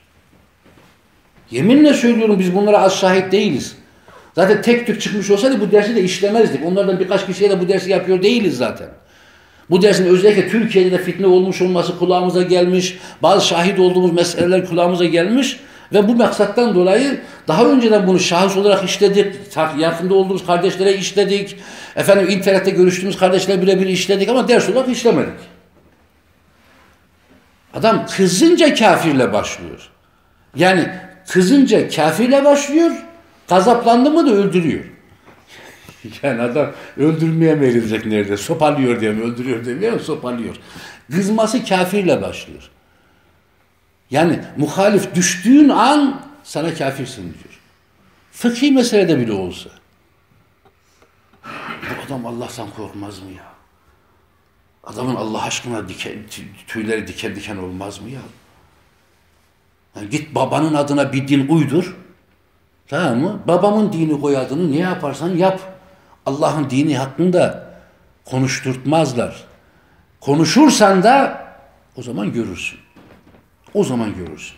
Yeminle söylüyorum biz bunlara az şahit değiliz. Zaten tek tük çıkmış olsaydı bu dersi de işlemezdik. Onlardan birkaç kişiye de bu dersi yapıyor değiliz zaten. Bu dersin özellikle Türkiye'de de fitne olmuş olması kulağımıza gelmiş. Bazı şahit olduğumuz meseleler kulağımıza gelmiş. Ve bu maksattan dolayı daha önceden bunu şahıs olarak işledik. Yakında olduğumuz kardeşlere işledik. Efendim internette görüştüğümüz kardeşlere birebir işledik ama ders olarak işlemedik. Adam kızınca kafirle başlıyor. Yani kızınca kafirle başlıyor. Gazaplandı mı da öldürüyor. *laughs* Yani adam öldürmeye mi verilecek nerede? Sopalıyor diye mi? Öldürüyor mi? Sopalıyor. Kızması kafirle başlıyor. Yani muhalif düştüğün an sana kafirsin diyor. Fıkhi meselede bile olsa. Bu adam Allah'tan korkmaz mı ya? Adamın Allah aşkına diken, tüyleri diken diken olmaz mı ya? Yani git babanın adına bir din uydur. Tamam mı? Babamın dini koy adını ne yaparsan yap. Allah'ın dini hakkında konuşturtmazlar. Konuşursan da o zaman görürsün. O zaman görürsün.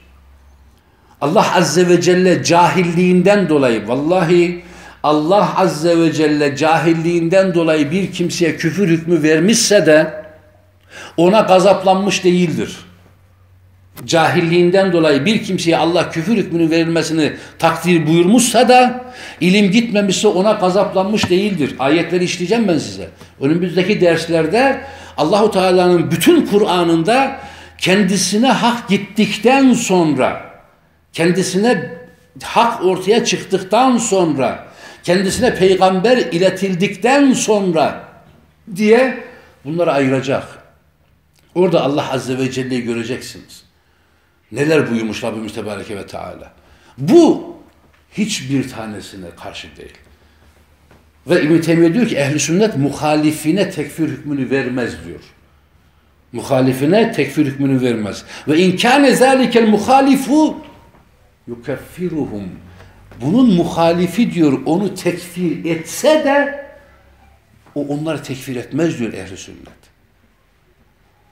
Allah Azze ve Celle cahilliğinden dolayı vallahi Allah Azze ve Celle cahilliğinden dolayı bir kimseye küfür hükmü vermişse de ona gazaplanmış değildir. Cahilliğinden dolayı bir kimseye Allah küfür hükmünün verilmesini takdir buyurmuşsa da ilim gitmemişse ona gazaplanmış değildir. Ayetleri işleyeceğim ben size. Önümüzdeki derslerde Allahu Teala'nın bütün Kur'an'ında kendisine hak gittikten sonra kendisine hak ortaya çıktıktan sonra kendisine peygamber iletildikten sonra diye bunları ayıracak. Orada Allah Azze ve Celle'yi göreceksiniz. Neler buyurmuş Rabbimiz Tebareke ve Teala. Bu hiçbir tanesine karşı değil. Ve İbn-i Teymiye diyor ki ehli sünnet muhalifine tekfir hükmünü vermez diyor. Muhalifine tekfir hükmünü vermez. Ve inkâne zâlikel muhalifu yukeffiruhum. Bunun muhalifi diyor onu tekfir etse de o onları tekfir etmez diyor ehli sünnet.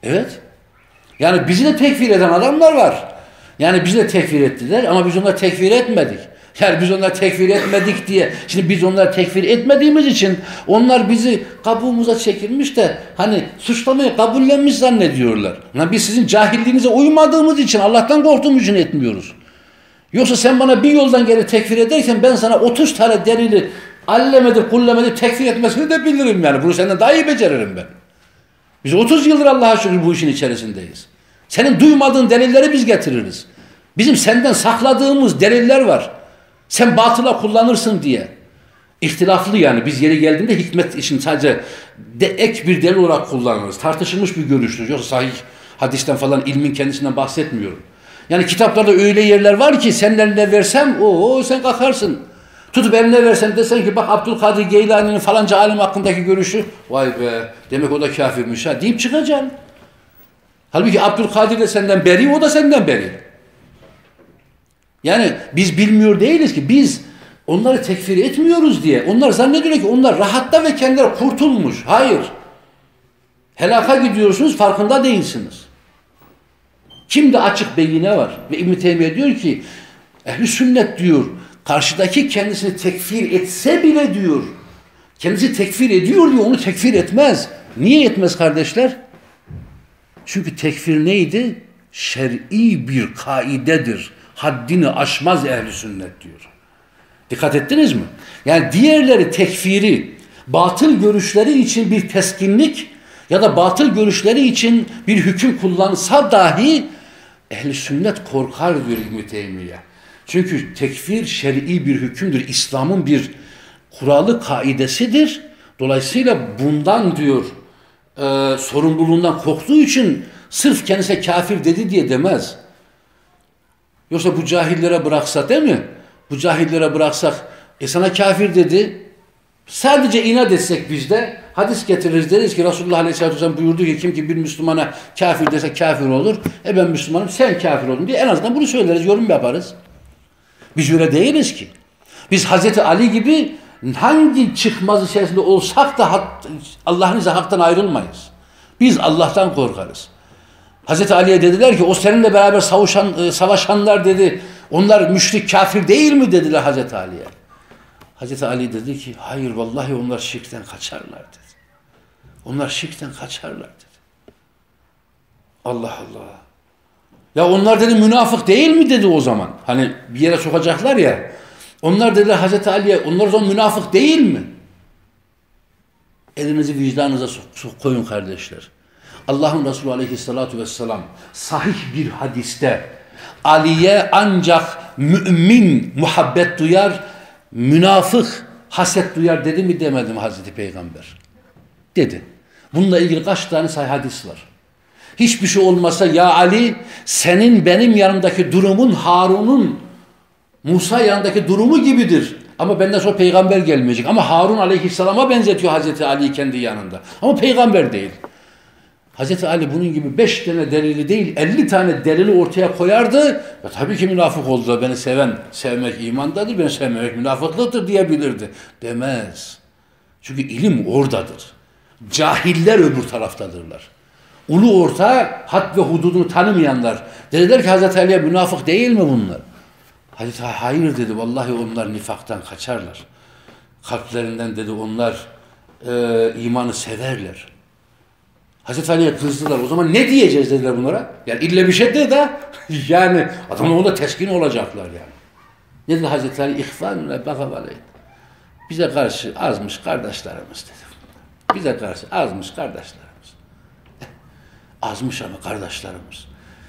Evet. Yani bizi de tekfir eden adamlar var. Yani bizi de tekfir ettiler ama biz onları tekfir etmedik. Yani biz onları tekfir etmedik diye. Şimdi biz onları tekfir etmediğimiz için onlar bizi kabuğumuza çekilmiş de hani suçlamayı kabullenmiş zannediyorlar. Yani biz sizin cahilliğinize uymadığımız için Allah'tan korktuğumuz için etmiyoruz. Yoksa sen bana bir yoldan geri tekfir ederken ben sana 30 tane delili Allemedir, kullemedir tekfir etmesini de bilirim yani. Bunu senden daha iyi beceririm ben. Biz 30 yıldır Allah'a şükür bu işin içerisindeyiz. Senin duymadığın delilleri biz getiririz. Bizim senden sakladığımız deliller var. Sen batıla kullanırsın diye. İhtilaflı yani. Biz yeri geldiğinde hikmet için sadece de ek bir delil olarak kullanırız. Tartışılmış bir görüştür. Yoksa sahih hadisten falan ilmin kendisinden bahsetmiyorum. Yani kitaplarda öyle yerler var ki senin eline versem o sen kalkarsın. Tutup eline versen desen ki bak Abdülkadir Geylani'nin falanca alim hakkındaki görüşü vay be demek o da kafirmiş ha deyip çıkacaksın. Halbuki Abdülkadir de senden beri o da senden beri. Yani biz bilmiyor değiliz ki biz onları tekfir etmiyoruz diye. Onlar zannediyor ki onlar rahatta ve kendileri kurtulmuş. Hayır. Helaka gidiyorsunuz farkında değilsiniz. Kimde açık beyine var. Ve İbn-i Teymiye diyor ki ehli sünnet diyor karşıdaki kendisini tekfir etse bile diyor kendisi tekfir ediyor diyor onu tekfir etmez. Niye etmez kardeşler? Çünkü tekfir neydi? Şer'i bir kaidedir. Haddini aşmaz ehli sünnet diyor. Dikkat ettiniz mi? Yani diğerleri tekfiri batıl görüşleri için bir teskinlik ya da batıl görüşleri için bir hüküm kullansa dahi ehli sünnet korkar diyor İbn-i Teymiye. Çünkü tekfir şer'i bir hükümdür. İslam'ın bir kuralı kaidesidir. Dolayısıyla bundan diyor e, sorumluluğundan korktuğu için sırf kendisine kafir dedi diye demez. Yoksa bu cahillere bıraksa değil mi? Bu cahillere bıraksak e sana kafir dedi. Sadece inat etsek biz de hadis getiririz deriz ki Resulullah Aleyhisselatü Vesselam buyurdu ki kim ki bir Müslümana kafir dese kafir olur. E ben Müslümanım sen kafir oldun diye en azından bunu söyleriz yorum yaparız. Biz öyle değiliz ki. Biz Hazreti Ali gibi hangi çıkmaz içerisinde olsak da Allah'ın izniyle haktan ayrılmayız. Biz Allah'tan korkarız. Hazreti Ali'ye dediler ki o seninle beraber savuşan, e, savaşanlar dedi onlar müşrik kafir değil mi dediler Hazreti Ali'ye. Hazreti Ali dedi ki hayır vallahi onlar şirkten kaçarlar dedi. Onlar şirkten kaçarlar dedi. Allah Allah. Ya onlar dedi münafık değil mi dedi o zaman. Hani bir yere sokacaklar ya. Onlar dediler Hazreti Ali'ye onlar o zaman münafık değil mi? Elinizi vicdanınıza koyun kardeşler. Allah'ın Resulü aleyhissalatu vesselam sahih bir hadiste Ali'ye ancak mümin muhabbet duyar, münafık haset duyar dedi mi demedim Hazreti Peygamber. Dedi. Bununla ilgili kaç tane sahih hadis var. Hiçbir şey olmasa ya Ali senin benim yanımdaki durumun Harun'un Musa yanındaki durumu gibidir. Ama benden sonra peygamber gelmeyecek. Ama Harun aleyhisselama benzetiyor Hazreti Ali kendi yanında. Ama peygamber değil. Hazreti Ali bunun gibi beş tane delili değil, elli tane delili ortaya koyardı. Ve tabii ki münafık oldu. Beni seven, sevmek imandadır, beni sevmemek münafıklıktır diyebilirdi. Demez. Çünkü ilim oradadır. Cahiller öbür taraftadırlar. Ulu orta had ve hududunu tanımayanlar. Dediler ki Hazreti Ali'ye münafık değil mi bunlar? Hazreti Ali hayır dedi. Vallahi onlar nifaktan kaçarlar. Kalplerinden dedi onlar e, imanı severler. Hazreti Ali'ye kızdılar. O zaman ne diyeceğiz dediler bunlara. Yani ille bir şey de de *laughs* yani adamlar onda teskin olacaklar yani. Ne dedi Hazreti Ali? İhvanüne bakavalayın. Bize karşı azmış kardeşlerimiz dedi. Bize karşı azmış kardeşlerimiz. Azmış ama kardeşlerimiz.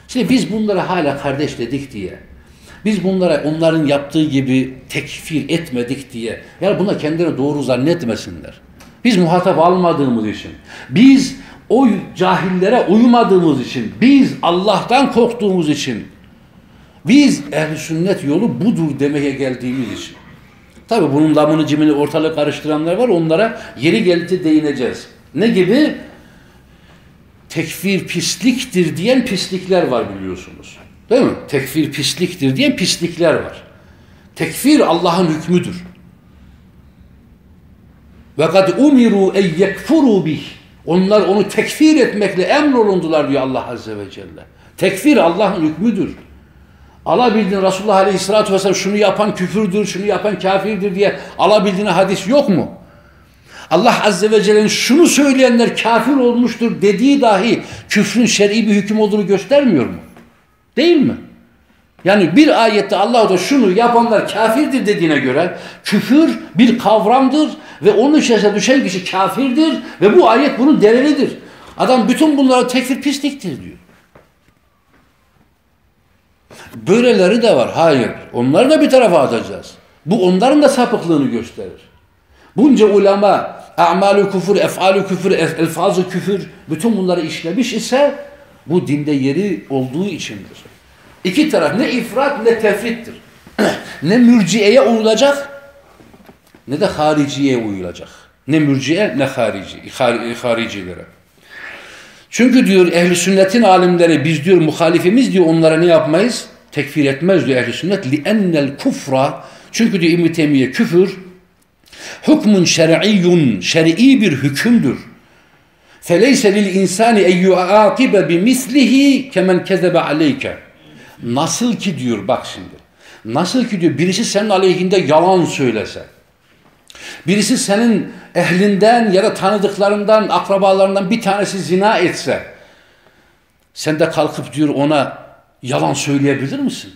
Şimdi biz bunlara hala kardeş dedik diye, biz bunlara onların yaptığı gibi tekfir etmedik diye, yani buna kendileri doğru zannetmesinler. Biz muhatap almadığımız için, biz o cahillere uymadığımız için, biz Allah'tan korktuğumuz için, biz ehl sünnet yolu budur demeye geldiğimiz için. Tabi bunun lamını cimini ortalık karıştıranlar var, onlara yeri gelince değineceğiz. Ne gibi? Tekfir pisliktir diyen pislikler var biliyorsunuz. Değil mi? Tekfir pisliktir diyen pislikler var. Tekfir Allah'ın hükmüdür. Ve kad umiru en yekfuru bih. Onlar onu tekfir etmekle emrolundular diyor Allah Azze ve Celle. Tekfir Allah'ın hükmüdür. Alabildiğin Resulullah Aleyhisselatü Vesselam şunu yapan küfürdür, şunu yapan kafirdir diye alabildiğine hadis yok mu? Allah Azze ve Celle'nin şunu söyleyenler kafir olmuştur dediği dahi küfrün şer'i bir hüküm olduğunu göstermiyor mu? Değil mi? Yani bir ayette Allah da şunu yapanlar kafirdir dediğine göre küfür bir kavramdır ve onun içerisine düşen kişi kafirdir ve bu ayet bunun delilidir. Adam bütün bunlara tekfir pisliktir diyor. Böyleleri de var. Hayır. Onları da bir tarafa atacağız. Bu onların da sapıklığını gösterir. Bunca ulema a'malu küfür, ef'alu küfür, elfazı küfür bütün bunları işlemiş ise bu dinde yeri olduğu içindir. İki taraf ne ifrat ne tefrittir. *clears throat* ne mürciyeye uyulacak ne de hariciye uyulacak. Ne mürciye ne harici, haricilere. Çünkü diyor ehli sünnetin alimleri biz diyor muhalifimiz diyor onlara ne yapmayız? Tekfir etmez diyor ehli sünnet. Li'ennel kufra çünkü diyor İbn-i Teymiye küfür hükmün şer'iyyun şer'i bir hükümdür. İnsani en yuakibe bimislihi kemen kezebe aleyke. Nasıl ki diyor bak şimdi. Nasıl ki diyor birisi senin aleyhinde yalan söylese. Birisi senin ehlinden ya da tanıdıklarından, akrabalarından bir tanesi zina etse. Sen de kalkıp diyor ona yalan söyleyebilir misin?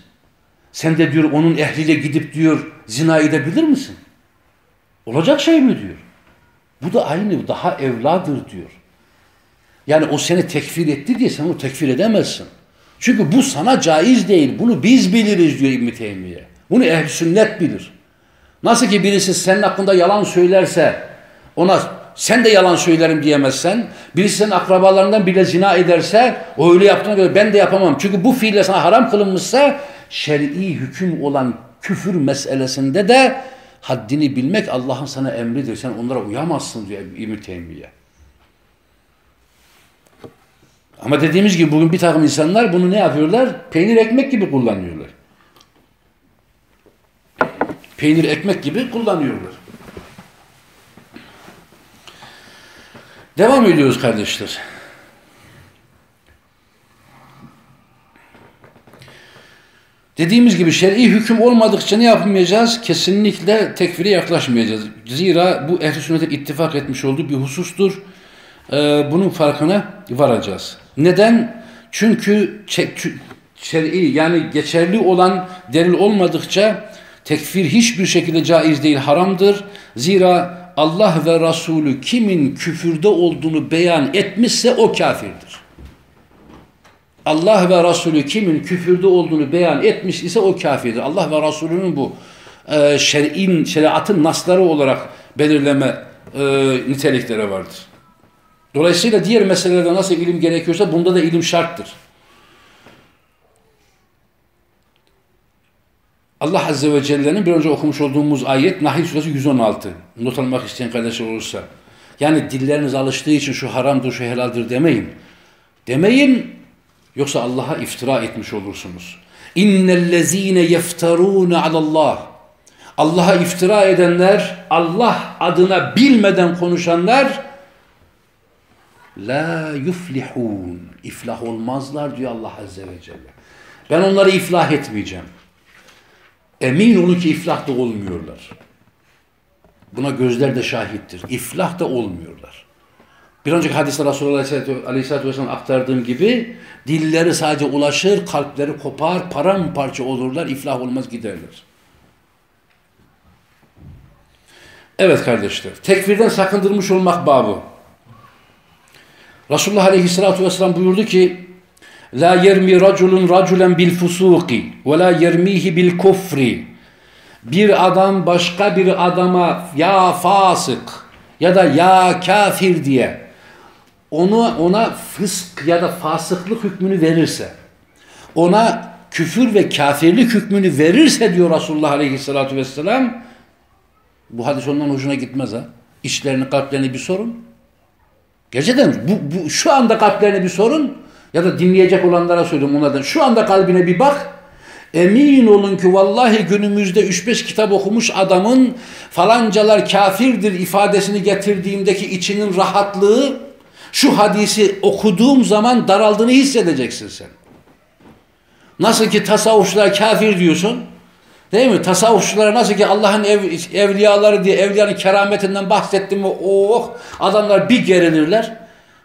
Sen de diyor onun ehliyle gidip diyor zina edebilir misin? Olacak şey mi diyor. Bu da aynı daha evladır diyor. Yani o seni tekfir etti diye sen onu tekfir edemezsin. Çünkü bu sana caiz değil. Bunu biz biliriz diyor İbn Teymiye. Bunu ehl sünnet bilir. Nasıl ki birisi senin hakkında yalan söylerse ona sen de yalan söylerim diyemezsen, birisi senin akrabalarından bile zina ederse o öyle yaptığına göre ben de yapamam. Çünkü bu fiille sana haram kılınmışsa şer'i hüküm olan küfür meselesinde de haddini bilmek Allah'ın sana emridir. Sen onlara uyamazsın diyor İbn Teymiye. Ama dediğimiz gibi bugün bir takım insanlar bunu ne yapıyorlar? Peynir ekmek gibi kullanıyorlar. Peynir ekmek gibi kullanıyorlar. Devam ediyoruz kardeşler. Dediğimiz gibi şer'i hüküm olmadıkça ne yapmayacağız? Kesinlikle tekfire yaklaşmayacağız. Zira bu ehl-i sünnete ittifak etmiş olduğu bir husustur. Ee, bunun farkına varacağız. Neden? Çünkü şer'i yani geçerli olan delil olmadıkça tekfir hiçbir şekilde caiz değil, haramdır. Zira Allah ve Resulü kimin küfürde olduğunu beyan etmişse o kafirdir. Allah ve Resulü kimin küfürde olduğunu beyan etmiş ise o kafirdir. Allah ve Resulünün bu e, şer'in, şeriatın nasları olarak belirleme e, nitelikleri vardır. Dolayısıyla diğer meselelerde nasıl ilim gerekiyorsa bunda da ilim şarttır. Allah Azze ve Celle'nin bir önce okumuş olduğumuz ayet Nahil Suresi 116. Not almak isteyen kardeşler olursa. Yani dilleriniz alıştığı için şu haramdır, şu helaldir demeyin. Demeyin yoksa Allah'a iftira etmiş olursunuz. İnnellezîne yefterûne alallah. Allah'a iftira edenler, Allah adına bilmeden konuşanlar la yuflihun. İflah olmazlar diyor Allah Azze ve Celle. Ben onları iflah etmeyeceğim. Emin olun ki iflah da olmuyorlar. Buna gözler de şahittir. İflah da olmuyorlar. Bir önceki hadiste Resulullah Aleyhisselatü Vesselam aktardığım gibi dilleri sadece ulaşır, kalpleri kopar, paramparça olurlar, iflah olmaz giderler. Evet kardeşler, tekfirden sakındırmış olmak babı. Resulullah Aleyhisselatü Vesselam buyurdu ki La yermi raculun raculen bil fusuki ve la yermihi bil kufri. Bir adam başka bir adama ya fasık ya da ya kafir diye onu ona fısk ya da fasıklık hükmünü verirse ona küfür ve kafirlik hükmünü verirse diyor Resulullah Aleyhisselatü Vesselam bu hadis ondan hoşuna gitmez ha. İçlerini kalplerini bir sorun. Gerçekten bu, bu şu anda kalplerini bir sorun ya da dinleyecek olanlara söylüyorum onlardan. Şu anda kalbine bir bak. Emin olun ki vallahi günümüzde 3-5 kitap okumuş adamın falancalar kafirdir ifadesini getirdiğimdeki içinin rahatlığı şu hadisi okuduğum zaman daraldığını hissedeceksin sen. Nasıl ki tasavvufçular kafir diyorsun. Değil mi? Tasavvufçulara nasıl ki Allah'ın ev, evliyaları diye evliyanın kerametinden bahsettim mi oh adamlar bir gerilirler.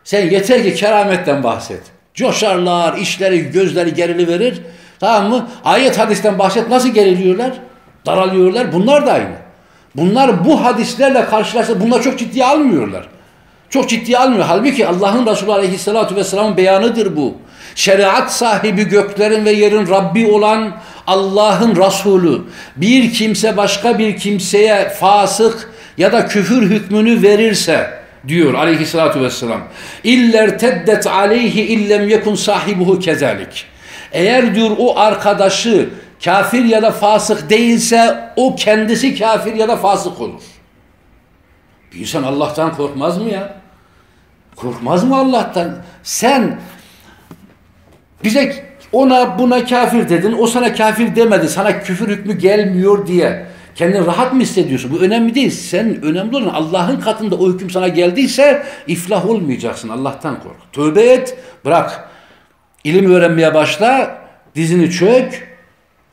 Sen yeter ki kerametten bahset. Coşarlar, işleri, gözleri gerili verir. Tamam mı? Ayet hadisten bahset nasıl geriliyorlar? Daralıyorlar. Bunlar da aynı. Bunlar bu hadislerle karşılaşsa bunlar çok ciddiye almıyorlar. Çok ciddiye almıyor. Halbuki Allah'ın Resulü Aleyhisselatü Vesselam'ın beyanıdır bu. Şeriat sahibi göklerin ve yerin Rabbi olan Allah'ın Resulü bir kimse başka bir kimseye fasık ya da küfür hükmünü verirse diyor aleyhissalatü vesselam. İller teddet aleyhi illem yekun sahibuhu kezalik. Eğer diyor o arkadaşı kafir ya da fasık değilse o kendisi kafir ya da fasık olur. Bir insan Allah'tan korkmaz mı ya? Korkmaz mı Allah'tan? Sen bize ona buna kafir dedin, o sana kafir demedi, sana küfür hükmü gelmiyor diye kendini rahat mı hissediyorsun? Bu önemli değil. Sen önemli olan Allah'ın katında o hüküm sana geldiyse iflah olmayacaksın. Allah'tan kork. Tövbe et, bırak. İlim öğrenmeye başla, dizini çök.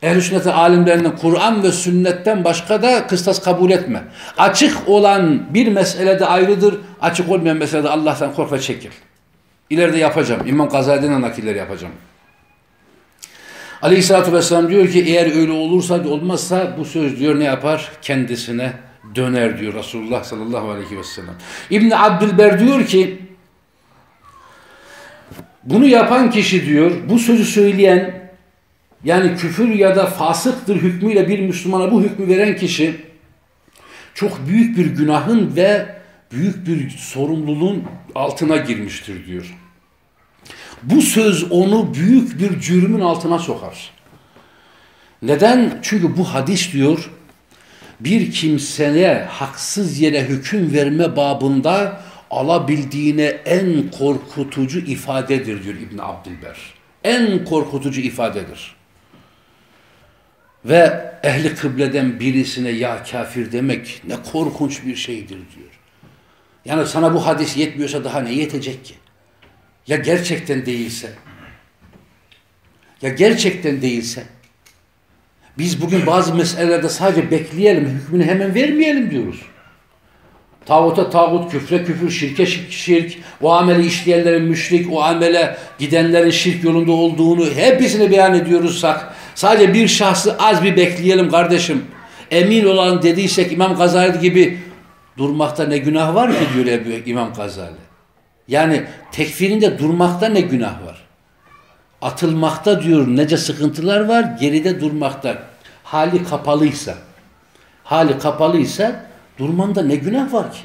Ehl-i sünnetin alimlerinden Kur'an ve sünnetten başka da kıstas kabul etme. Açık olan bir meselede ayrıdır, açık olmayan meselede Allah'tan kork ve çekil. İleride yapacağım. İmam Gazali'den nakilleri yapacağım. Aleyhissalatü vesselam diyor ki eğer öyle olursa olmazsa bu söz diyor ne yapar? Kendisine döner diyor Resulullah sallallahu aleyhi ve sellem. İbni Abdülber diyor ki bunu yapan kişi diyor bu sözü söyleyen yani küfür ya da fasıktır hükmüyle bir Müslümana bu hükmü veren kişi çok büyük bir günahın ve büyük bir sorumluluğun altına girmiştir diyor. Bu söz onu büyük bir cürmün altına sokar. Neden? Çünkü bu hadis diyor bir kimseye haksız yere hüküm verme babında alabildiğine en korkutucu ifadedir diyor İbn Abdülber. En korkutucu ifadedir. Ve ehli kıbleden birisine ya kafir demek ne korkunç bir şeydir diyor. Yani sana bu hadis yetmiyorsa daha ne yetecek ki? Ya gerçekten değilse? Ya gerçekten değilse? Biz bugün bazı meselelerde sadece bekleyelim, hükmünü hemen vermeyelim diyoruz. Tağuta tağut, küfre küfür, şirke şirk, şirk, o ameli işleyenlerin müşrik, o amele gidenlerin şirk yolunda olduğunu hepsini beyan ediyoruzsak, sadece bir şahsı az bir bekleyelim kardeşim. Emin olan dediysek İmam Gazali gibi durmakta ne günah var ki diyor İmam Gazali. Yani tekfirinde durmakta ne günah var? Atılmakta diyor nece sıkıntılar var, geride durmakta. Hali kapalıysa, hali kapalıysa durmanda ne günah var ki?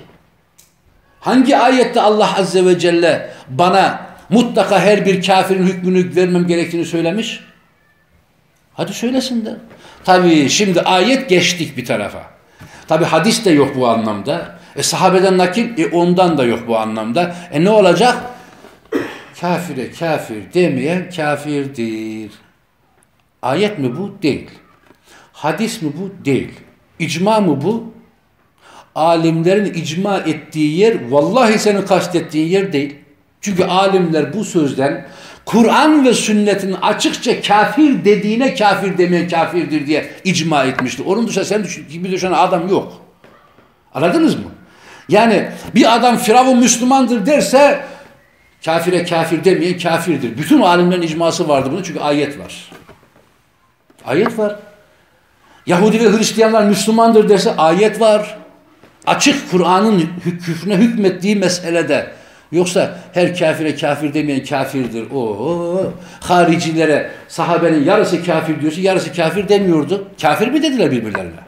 Hangi ayette Allah Azze ve Celle bana mutlaka her bir kafirin hükmünü vermem gerektiğini söylemiş? Hadi söylesin de. Tabi şimdi ayet geçtik bir tarafa. Tabi hadis de yok bu anlamda. E sahabeden nakil e ondan da yok bu anlamda. E ne olacak? Kafire kafir demeyen kafirdir. Ayet mi bu? Değil. Hadis mi bu? Değil. İcma mı bu? Alimlerin icma ettiği yer vallahi senin kastettiğin yer değil. Çünkü alimler bu sözden Kur'an ve sünnetin açıkça kafir dediğine kafir demeyen kafirdir diye icma etmişti. Onun dışında sen gibi düşünen adam yok. Anladınız mı? Yani bir adam Firavun Müslümandır derse kafire kafir demeyen kafirdir. Bütün alimlerin icması vardı bunun çünkü ayet var. Ayet var. Yahudi ve Hristiyanlar Müslümandır derse ayet var. Açık Kur'an'ın küfrüne hükmettiği meselede. Yoksa her kafire kafir demeyen kafirdir. O haricilere sahabenin yarısı kafir diyorsa yarısı kafir demiyordu. Kafir mi dediler birbirlerine?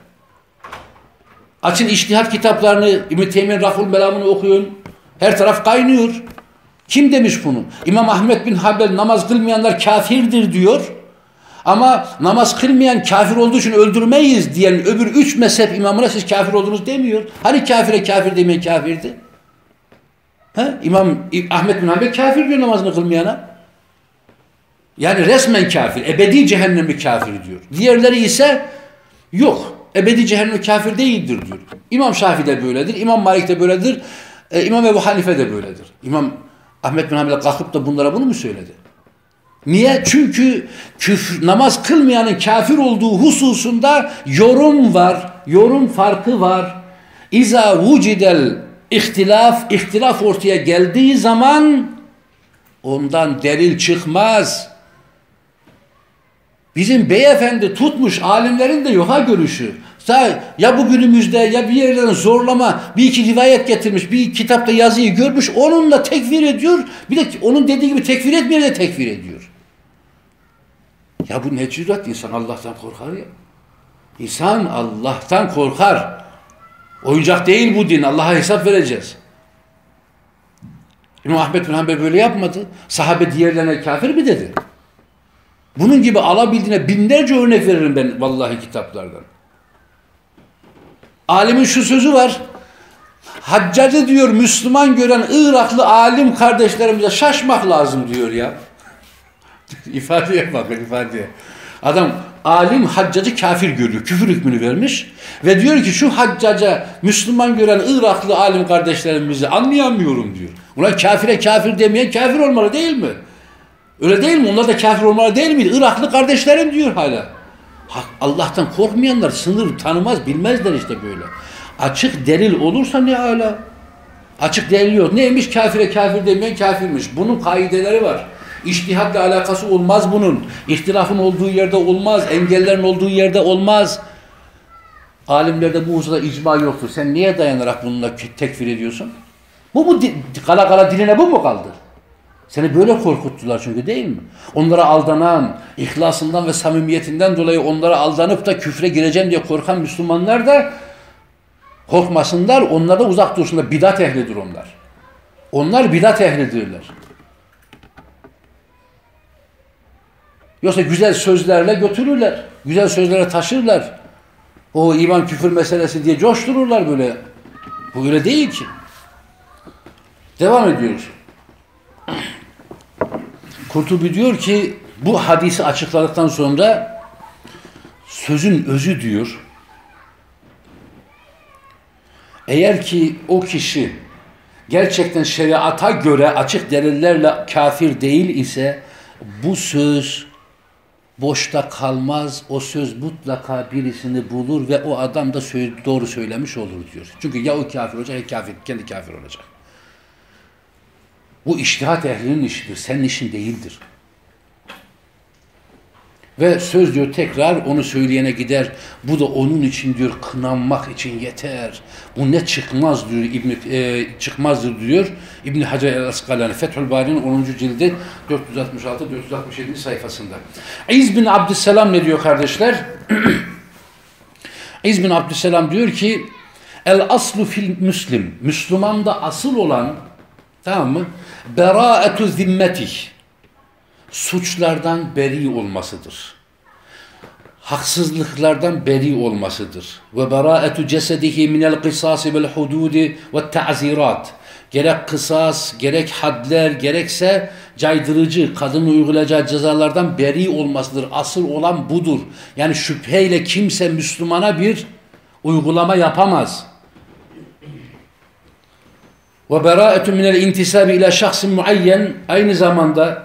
Açın iştihat kitaplarını İbn-i Raful Melam'ını okuyun. Her taraf kaynıyor. Kim demiş bunu? İmam Ahmet bin Habel namaz kılmayanlar kafirdir diyor. Ama namaz kılmayan kafir olduğu için öldürmeyiz diyen öbür üç mezhep imamına siz kafir oldunuz demiyor. Hani kafire kafir demeyen kafirdi? Ha? İmam Ahmet bin Hanbel kafir diyor namazını kılmayana. Yani resmen kafir, ebedi cehennemi kafir diyor. Diğerleri ise yok, ebedi cehennem kafir değildir diyor. İmam Şafii de böyledir, İmam Malik de böyledir, e, İmam Ebu Hanife de böyledir. İmam Ahmet bin Hanbel kalkıp da bunlara bunu mu söyledi? Niye? Çünkü küfür, namaz kılmayanın kafir olduğu hususunda yorum var, yorum farkı var. İza vucidel ihtilaf, ihtilaf ortaya geldiği zaman ondan delil çıkmaz. Bizim beyefendi tutmuş alimlerin de yoha görüşü. Ya bu günümüzde ya bir yerden zorlama bir iki rivayet getirmiş, bir kitapta yazıyı görmüş, onunla tekfir ediyor. Bir de onun dediği gibi tekfir etmeye de tekfir ediyor. Ya bu ne cüret insan Allah'tan korkar ya. İnsan Allah'tan korkar. Oyuncak değil bu din. Allah'a hesap vereceğiz. İmam Ahmet bin Hanbel böyle yapmadı. Sahabe diğerlerine kafir mi dedi? Bunun gibi alabildiğine binlerce örnek veririm ben vallahi kitaplardan. Alimin şu sözü var. Haccacı diyor Müslüman gören Iraklı alim kardeşlerimize şaşmak lazım diyor ya. *laughs* ifadeye bakın ifadeye. Adam alim haccacı kafir görüyor. Küfür hükmünü vermiş. Ve diyor ki şu haccaca Müslüman gören Iraklı alim kardeşlerimizi anlayamıyorum diyor. Ulan kafire kafir demeyen kafir olmalı değil mi? Öyle değil mi? Onlar da kafir olmalı değil mi? Iraklı kardeşlerim diyor hala. Allah'tan korkmayanlar sınır tanımaz, bilmezler işte böyle. Açık delil olursa ne hala? Açık delil yok. Neymiş? Kafire kafir demeyen kafirmiş. Bunun kaideleri var. İçtihatla alakası olmaz bunun. İhtilafın olduğu yerde olmaz. Engellerin olduğu yerde olmaz. Alimlerde bu hususta icma yoktur. Sen niye dayanarak bununla tekfir ediyorsun? Bu mu kala kala diline bu mu kaldı? Seni böyle korkuttular çünkü değil mi? Onlara aldanan, ihlasından ve samimiyetinden dolayı onlara aldanıp da küfre gireceğim diye korkan Müslümanlar da korkmasınlar, onlar da uzak dursunlar. Bidat ehlidir onlar. Onlar bidat ehlidirler. Yoksa güzel sözlerle götürürler. Güzel sözlere taşırlar. O iman küfür meselesi diye coştururlar böyle. Bu öyle değil ki. Devam ediyoruz. Kurtubi diyor ki bu hadisi açıkladıktan sonra sözün özü diyor. Eğer ki o kişi gerçekten şeriata göre açık delillerle kafir değil ise bu söz boşta kalmaz. O söz mutlaka birisini bulur ve o adam da doğru söylemiş olur diyor. Çünkü ya o kafir olacak ya kafir, kendi kafir olacak. Bu iştihat ehlinin işidir. Senin işin değildir. Ve söz diyor tekrar onu söyleyene gider. Bu da onun için diyor kınanmak için yeter. Bu ne çıkmaz diyor İbn e, çıkmazdır diyor. İbn Hacer el Askalani Fethül Bari'nin 10. cildi 466 467. sayfasında. İz bin Abdüsselam ne diyor kardeşler? *clears throat* İz bin Abdüsselam diyor ki El aslu fil müslim. Müslümanda asıl olan tamam mı? Beraetu zimmetih suçlardan beri olmasıdır. Haksızlıklardan beri olmasıdır. Ve beraetu cesedihi minel kısasi vel hududi ve ta'zirat. Gerek kısas, gerek hadler, gerekse caydırıcı, kadının uygulayacağı cezalardan beri olmasıdır. Asıl olan budur. Yani şüpheyle kimse Müslümana bir uygulama yapamaz. Ve beraetu minel intisabi ila şahsin muayyen aynı zamanda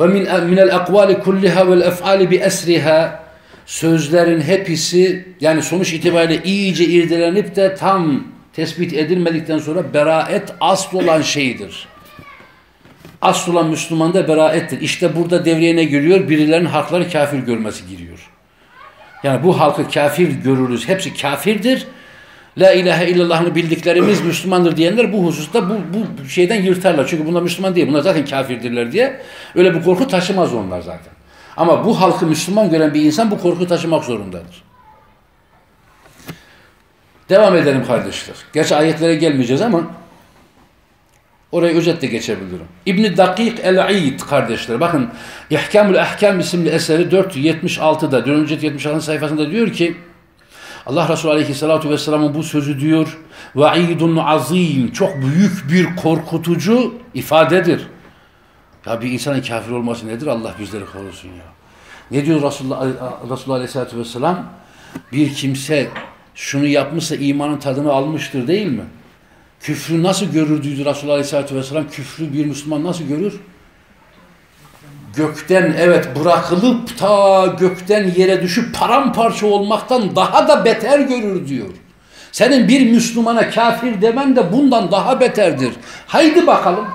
ve min minel akvali kulliha vel ef'ali bi esriha sözlerin hepsi yani sonuç itibariyle iyice irdelenip de tam tespit edilmedikten sonra beraet asıl olan şeydir. Asıl olan Müslümanda beraettir. İşte burada devreye ne giriyor? Birilerinin hakları kafir görmesi giriyor. Yani bu halkı kafir görürüz. Hepsi kafirdir. La ilahe illallah'ını bildiklerimiz Müslümandır diyenler bu hususta bu, bu şeyden yırtarlar. Çünkü bunlar Müslüman değil. Bunlar zaten kafirdirler diye. Öyle bir korku taşımaz onlar zaten. Ama bu halkı Müslüman gören bir insan bu korku taşımak zorundadır. Devam edelim kardeşler. Gerçi ayetlere gelmeyeceğiz ama orayı özetle geçebilirim. İbni Dakik el-İd kardeşler. Bakın İhkamul Ahkam isimli eseri 476'da 476 sayfasında diyor ki Allah Resulü Aleyhisselatü Vesselam'ın bu sözü diyor vaidun azim çok büyük bir korkutucu ifadedir. Ya bir insanın kafir olması nedir? Allah bizleri korusun ya. Ne diyor Resulullah, Resulullah Aleyhisselatü Vesselam? Bir kimse şunu yapmışsa imanın tadını almıştır değil mi? Küfrü nasıl görürdüydü Resulullah Aleyhisselatü Vesselam? Küfrü bir Müslüman nasıl görür? Gökten evet bırakılıp ta gökten yere düşüp paramparça olmaktan daha da beter görür diyor. Senin bir Müslümana kafir demen de bundan daha beterdir. Haydi bakalım.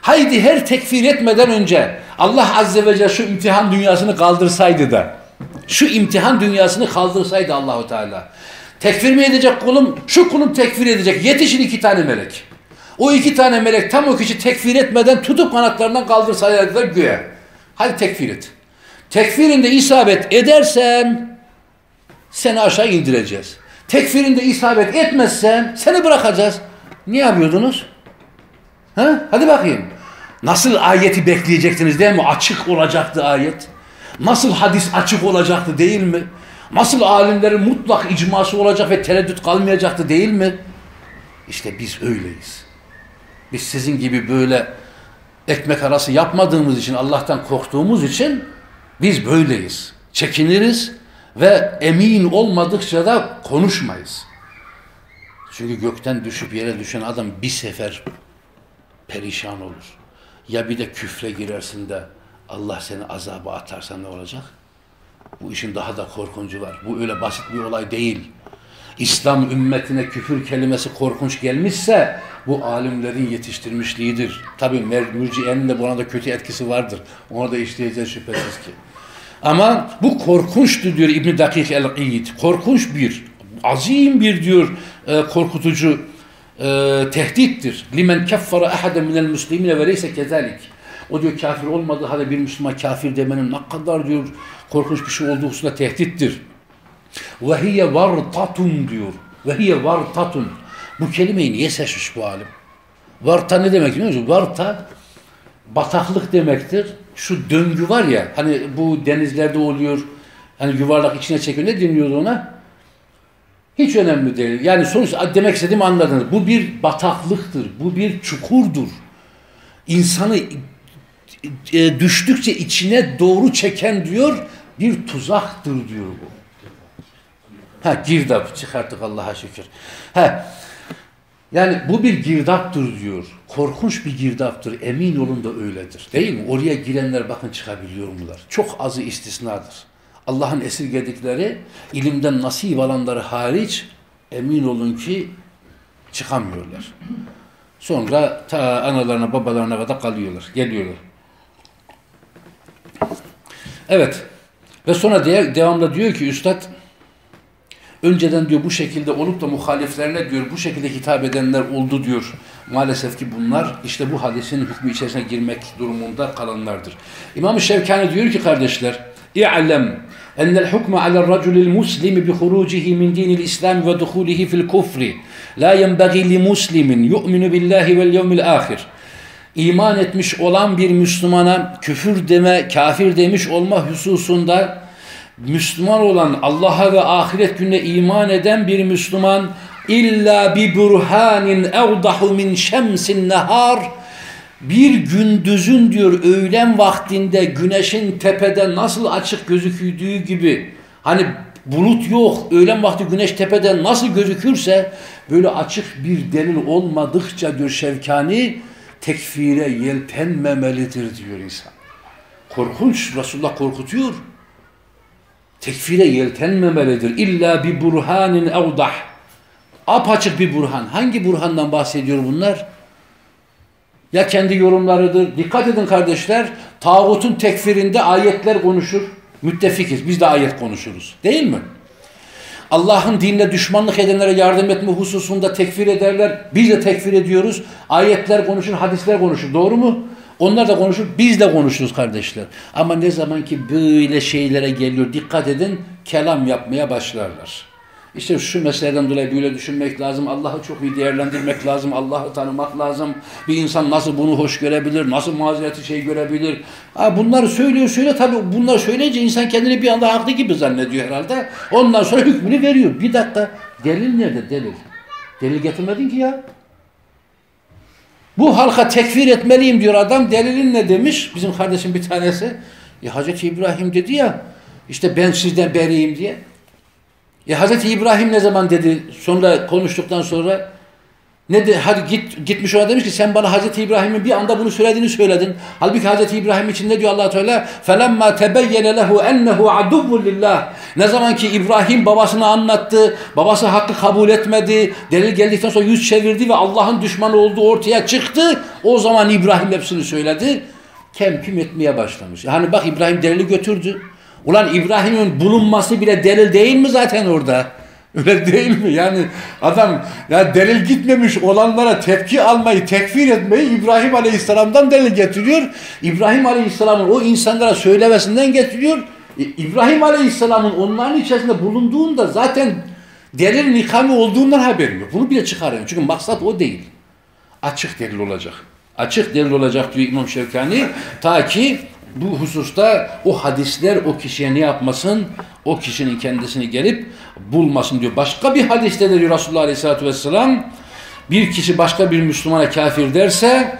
Haydi her tekfir etmeden önce Allah Azze ve Celle şu imtihan dünyasını kaldırsaydı da şu imtihan dünyasını kaldırsaydı Allahu Teala tekfir mi edecek kulum? Şu kulum tekfir edecek. Yetişin iki tane melek. O iki tane melek tam o kişi tekfir etmeden tutup kanatlarından kaldırsaydılar göğe. Hadi tekfir et. Tekfirinde isabet edersen seni aşağı indireceğiz. Tekfirinde isabet etmezsen seni bırakacağız. Ne yapıyordunuz? Ha? Hadi bakayım. Nasıl ayeti bekleyecektiniz değil mi? Açık olacaktı ayet. Nasıl hadis açık olacaktı değil mi? Nasıl alimlerin mutlak icması olacak ve tereddüt kalmayacaktı değil mi? İşte biz öyleyiz. Biz sizin gibi böyle ekmek arası yapmadığımız için, Allah'tan korktuğumuz için biz böyleyiz. Çekiniriz ve emin olmadıkça da konuşmayız. Çünkü gökten düşüp yere düşen adam bir sefer perişan olur. Ya bir de küfre girersin de Allah seni azaba atarsa ne olacak? Bu işin daha da korkuncu var. Bu öyle basit bir olay değil. İslam ümmetine küfür kelimesi korkunç gelmişse bu alimlerin yetiştirmişliğidir. Tabi mürciyenin de buna da kötü etkisi vardır. Ona da işleyeceğiz şüphesiz ki. Ama bu korkunçtu diyor İbn Dakik el-İyid. Korkunç bir, azim bir diyor e, korkutucu e, tehdittir. Limen keffara ahaden minel muslimine ve leyse kezalik. O diyor kafir olmadığı halde bir Müslüman kafir demenin ne kadar diyor korkunç bir şey olduğu hususunda tehdittir. Ve hiye vartatun diyor. Ve hiye vartatun. Bu kelimeyi niye seçmiş bu alim? Varta ne demek biliyor musun? Varta bataklık demektir. Şu döngü var ya hani bu denizlerde oluyor. Hani yuvarlak içine çekiyor. Ne dinliyordu ona? Hiç önemli değil. Yani sonuç demek istediğimi anladınız. Bu bir bataklıktır. Bu bir çukurdur. İnsanı e, düştükçe içine doğru çeken diyor bir tuzaktır diyor bu. Ha girdap çıkarttık Allah'a şükür. Ha yani bu bir girdaptır diyor. Korkunç bir girdaptır. Emin olun da öyledir. Değil mi? Oraya girenler bakın çıkabiliyor mular? Çok azı istisnadır. Allah'ın esirgedikleri ilimden nasip alanları hariç emin olun ki çıkamıyorlar. Sonra ta analarına babalarına kadar kalıyorlar. Geliyorlar. Evet. Ve sonra diye, devamlı diyor ki Üstad önceden diyor bu şekilde olup da muhaliflerine diyor bu şekilde hitap edenler oldu diyor. Maalesef ki bunlar işte bu hadisin hükmü içerisine girmek durumunda kalanlardır. İmam-ı Şevkani diyor ki kardeşler İ'lem ennel hukme alel raculil muslimi bi hurucihi min dinil islam ve duhulihi fil kufri la yenbagi li muslimin yu'minu billahi vel yevmil ahir iman etmiş olan bir Müslümana küfür deme, kafir demiş olma hususunda Müslüman olan Allah'a ve ahiret gününe iman eden bir Müslüman illa bi burhanin evdahu min şemsin nehar bir gündüzün diyor öğlen vaktinde güneşin tepede nasıl açık gözüküldüğü gibi hani bulut yok öğlen vakti güneş tepede nasıl gözükürse böyle açık bir delil olmadıkça diyor Şevkani tekfire yeltenmemelidir diyor insan. Korkunç Resulullah korkutuyor. Tekfire yeltenmemelidir. İlla bir burhanin evdah. Apaçık bir burhan. Hangi burhandan bahsediyor bunlar? Ya kendi yorumlarıdır. Dikkat edin kardeşler. Tağutun tekfirinde ayetler konuşur. Müttefikiz. Biz de ayet konuşuruz. Değil mi? Allah'ın dinine düşmanlık edenlere yardım etme hususunda tekfir ederler. Biz de tekfir ediyoruz. Ayetler konuşur, hadisler konuşur. Doğru mu? Onlar da konuşur, biz de konuşuruz kardeşler. Ama ne zaman ki böyle şeylere geliyor, dikkat edin, kelam yapmaya başlarlar. İşte şu meseleden dolayı böyle düşünmek lazım. Allah'ı çok iyi değerlendirmek lazım. Allah'ı tanımak lazım. Bir insan nasıl bunu hoş görebilir? Nasıl mazereti şey görebilir? Ha, bunları söylüyor söyle tabii bunlar söyleyince insan kendini bir anda haklı gibi zannediyor herhalde. Ondan sonra hükmünü veriyor. Bir dakika. Delil nerede delil? Delil getirmedin ki ya. Bu halka tekfir etmeliyim diyor adam. Delilin ne demiş? Bizim kardeşim bir tanesi. E, Hazreti İbrahim dedi ya işte ben sizden beriyim diye. E Hazreti İbrahim ne zaman dedi sonra konuştuktan sonra ne de hadi git gitmiş ona demiş ki sen bana Hazreti İbrahim'in bir anda bunu söylediğini söyledin. Halbuki Hazreti İbrahim için ne diyor Allah Teala? Felemma tebeyyene lehu ennehu aduvvun lillah. Ne zaman ki İbrahim babasına anlattı, babası hakkı kabul etmedi, delil geldikten sonra yüz çevirdi ve Allah'ın düşmanı olduğu ortaya çıktı. O zaman İbrahim hepsini söyledi. kem küm etmeye başlamış. Hani bak İbrahim delili götürdü. Ulan İbrahim'in bulunması bile delil değil mi zaten orada? *laughs* Öyle değil mi? Yani adam ya delil gitmemiş olanlara tepki almayı, tekfir etmeyi İbrahim Aleyhisselam'dan delil getiriyor. İbrahim Aleyhisselam'ın o insanlara söylemesinden getiriyor. E, İbrahim Aleyhisselam'ın onların içerisinde bulunduğunda zaten delil nikami olduğundan haberim yok. Bunu bile çıkarıyorum. Çünkü maksat o değil. Açık delil olacak. Açık delil olacak diyor İmam Şevkani. Ta ki bu hususta o hadisler o kişiye ne yapmasın? O kişinin kendisini gelip bulmasın diyor. Başka bir hadiste de diyor Resulullah Aleyhisselatü Vesselam bir kişi başka bir Müslümana kafir derse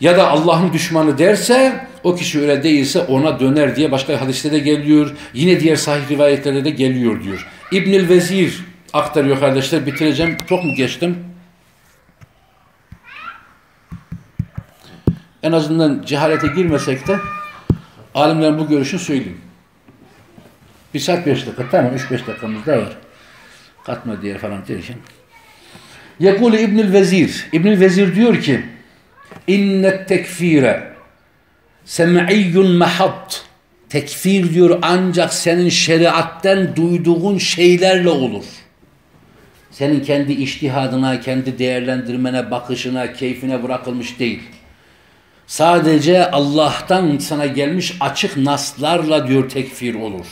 ya da Allah'ın düşmanı derse o kişi öyle değilse ona döner diye başka hadiste de geliyor. Yine diğer sahih rivayetlerde de geliyor diyor. İbnül Vezir aktarıyor kardeşler. Bitireceğim. Çok mu geçtim? En azından cehalete girmesek de alimlerin bu görüşünü söyleyeyim. Bir saat beş dakika. Tamam üç beş dakikamız da var. Katma diye falan derken. Yekul İbnül Vezir. İbnül Vezir diyor ki innet tekfire sem'iyyun mahat tekfir diyor ancak senin şeriatten duyduğun şeylerle olur. Senin kendi iştihadına, kendi değerlendirmene, bakışına, keyfine bırakılmış değil. Sadece Allah'tan sana gelmiş açık naslarla diyor tekfir olur.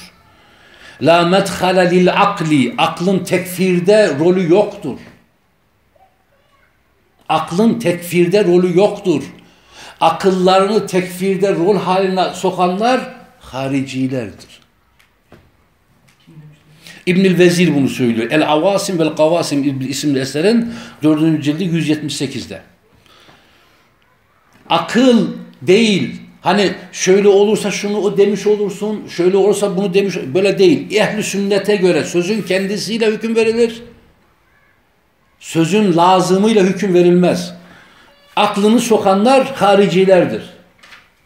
La medhale lil akli. Aklın tekfirde rolü yoktur. Aklın tekfirde rolü yoktur. Akıllarını tekfirde rol haline sokanlar haricilerdir. İbnül Vezir bunu söylüyor. El Avasim vel Kavasim isimli eserin 4. cildi 178'de. Akıl değil. Hani şöyle olursa şunu o demiş olursun, şöyle olursa bunu demiş, böyle değil. Ehli sünnete göre sözün kendisiyle hüküm verilir. Sözün lazımıyla hüküm verilmez. Aklını sokanlar haricilerdir.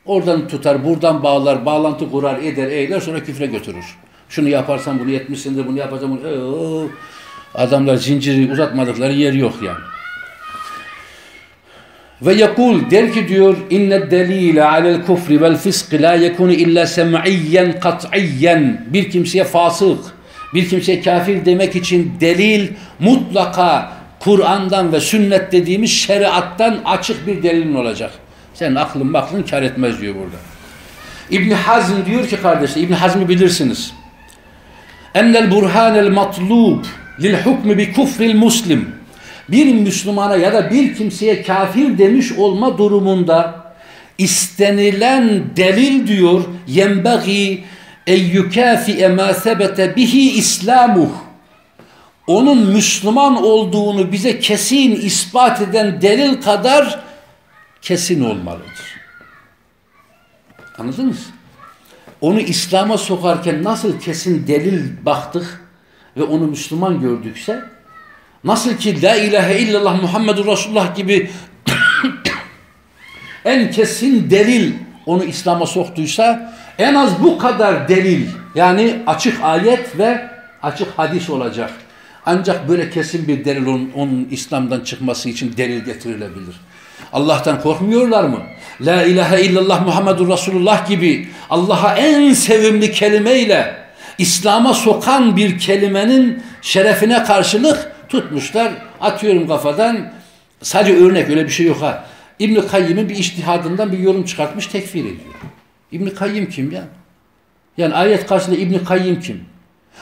Oradan tutar, buradan bağlar, bağlantı kurar, eder, eyler sonra küfre götürür. Şunu yaparsan bunu yetmişsindir, bunu yaparsan bunu... Ee, adamlar zinciri uzatmadıkları yer yok yani. Ve yakul der ki diyor inne delile alel kufri vel fisk la yekunu illa sem'iyyen kat'iyyen bir kimseye fasık bir kimseye kafir demek için delil mutlaka Kur'an'dan ve sünnet dediğimiz şeriattan açık bir delilin olacak. Senin aklın baklın kar etmez diyor burada. İbn Hazm diyor ki kardeşler İbn Hazm'i bilirsiniz. Ennel burhanel matlub lil hukmi bi kufril muslim bir Müslümana ya da bir kimseye kafir demiş olma durumunda istenilen delil diyor yenbagi eyyukafi'e ma sebete bihi islamuh onun Müslüman olduğunu bize kesin ispat eden delil kadar kesin olmalıdır. Anladınız? Onu İslam'a sokarken nasıl kesin delil baktık ve onu Müslüman gördükse Nasıl ki la ilahe illallah Muhammedur Resulullah gibi *coughs* en kesin delil onu İslam'a soktuysa en az bu kadar delil yani açık ayet ve açık hadis olacak. Ancak böyle kesin bir delil onun, onun İslam'dan çıkması için delil getirilebilir. Allah'tan korkmuyorlar mı? La ilahe illallah Muhammedur Resulullah gibi Allah'a en sevimli kelimeyle İslam'a sokan bir kelimenin şerefine karşılık tutmuşlar. Atıyorum kafadan sadece örnek öyle bir şey yok ha. İbn-i Kayyim'in bir iştihadından bir yorum çıkartmış tekfir ediyor. İbn-i Kayyim kim ya? Yani ayet karşısında İbn-i Kayyim kim?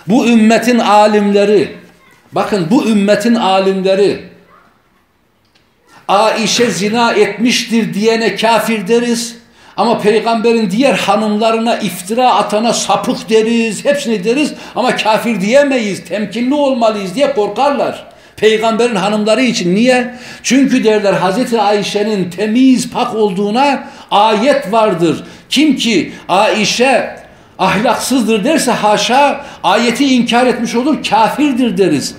Bu ümmetin alimleri bakın bu ümmetin alimleri Aişe zina etmiştir diyene kafir deriz. Ama peygamberin diğer hanımlarına iftira atana sapık deriz, hepsini deriz ama kafir diyemeyiz, temkinli olmalıyız diye korkarlar. Peygamberin hanımları için. Niye? Çünkü derler Hazreti Ayşe'nin temiz, pak olduğuna ayet vardır. Kim ki Ayşe ahlaksızdır derse haşa ayeti inkar etmiş olur, kafirdir deriz.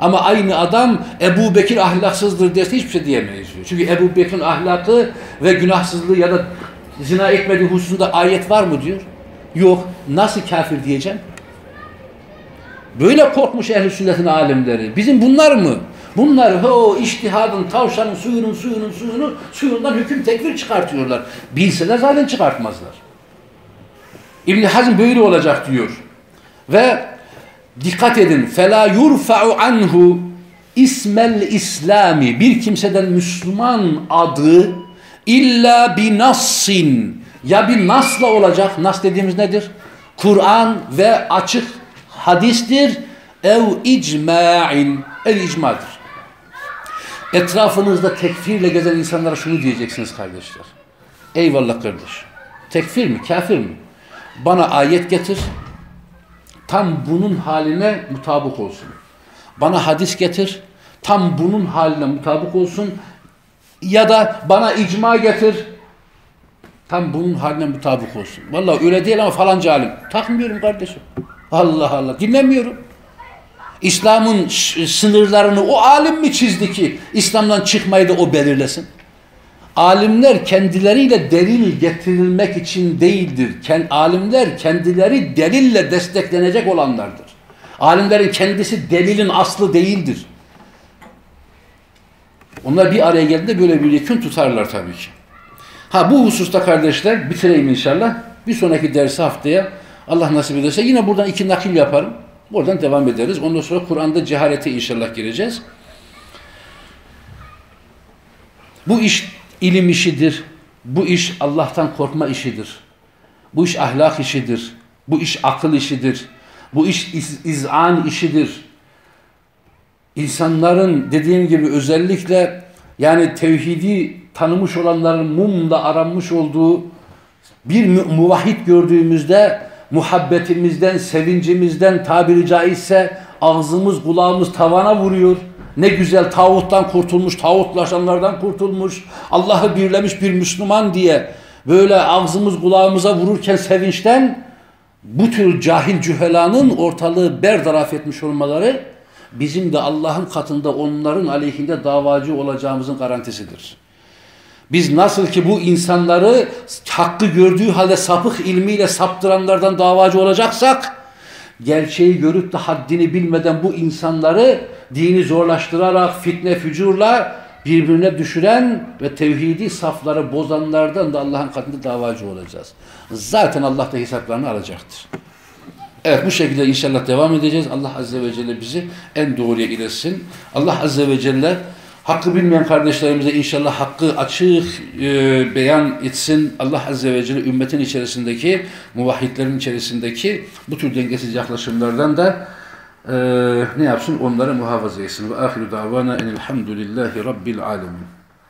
Ama aynı adam Ebu Bekir ahlaksızdır derse hiçbir şey diyemeyiz. Çünkü Ebu Bekir'in ahlakı ve günahsızlığı ya da zina etmediği hususunda ayet var mı diyor. Yok. Nasıl kafir diyeceğim? Böyle korkmuş ehl sünnetin alimleri. Bizim bunlar mı? Bunlar o iştihadın, tavşanın suyunun suyunun suyunu suyundan hüküm tekfir çıkartıyorlar. Bilseler zaten çıkartmazlar. İbn Hazm böyle olacak diyor. Ve dikkat edin. Fela yurfa'u anhu ismel İslami bir kimseden Müslüman adı illa bi ya bir nasla olacak. Nas dediğimiz nedir? Kur'an ve açık hadistir. Ev icma'in. El icmadır. Etrafınızda tekfirle gezen insanlara şunu diyeceksiniz kardeşler. Eyvallah kardeş. Tekfir mi? Kafir mi? Bana ayet getir. Tam bunun haline mutabık olsun. Bana hadis getir. Tam bunun haline mutabık olsun. Ya da bana icma getir. Tam bunun haline mutabık olsun. Vallahi öyle değil ama falanca alim. Takmıyorum kardeşim. Allah Allah. Dinlemiyorum. İslam'ın sınırlarını o alim mi çizdi ki İslam'dan çıkmayı da o belirlesin? Alimler kendileriyle delil getirilmek için değildir. Alimler kendileri delille desteklenecek olanlardır. Alimlerin kendisi delilin aslı değildir. Onlar bir araya geldiğinde böyle bir yekün tutarlar tabii ki. Ha bu hususta kardeşler bitireyim inşallah. Bir sonraki dersi haftaya Allah nasip ederse yine buradan iki nakil yaparım. Oradan devam ederiz. Ondan sonra Kur'an'da cehalete inşallah gireceğiz. Bu iş ilim işidir. Bu iş Allah'tan korkma işidir. Bu iş ahlak işidir. Bu iş akıl işidir. Bu iş iz izan işidir. İnsanların dediğim gibi özellikle yani tevhidi tanımış olanların mumla aranmış olduğu bir muvahhid gördüğümüzde muhabbetimizden, sevincimizden tabiri caizse ağzımız kulağımız tavana vuruyor. Ne güzel tağuttan kurtulmuş, tağutlaşanlardan kurtulmuş, Allah'ı birlemiş bir Müslüman diye böyle ağzımız kulağımıza vururken sevinçten bu tür cahil cühelanın ortalığı berdaraf etmiş olmaları bizim de Allah'ın katında onların aleyhinde davacı olacağımızın garantisidir. Biz nasıl ki bu insanları hakkı gördüğü halde sapık ilmiyle saptıranlardan davacı olacaksak, gerçeği görüp de haddini bilmeden bu insanları dini zorlaştırarak fitne fücurla birbirine düşüren ve tevhidi safları bozanlardan da Allah'ın katında davacı olacağız. Zaten Allah da hesaplarını alacaktır. Evet bu şekilde inşallah devam edeceğiz. Allah Azze ve Celle bizi en doğruya iletsin. Allah Azze ve Celle Hakkı bilmeyen kardeşlerimize inşallah hakkı açık e, beyan etsin. Allah Azze ve Celle ümmetin içerisindeki, muvahhidlerin içerisindeki bu tür dengesiz yaklaşımlardan da e, ne yapsın? Onları muhafaza etsin. Ve ahiru davana enelhamdülillahi rabbil alemin.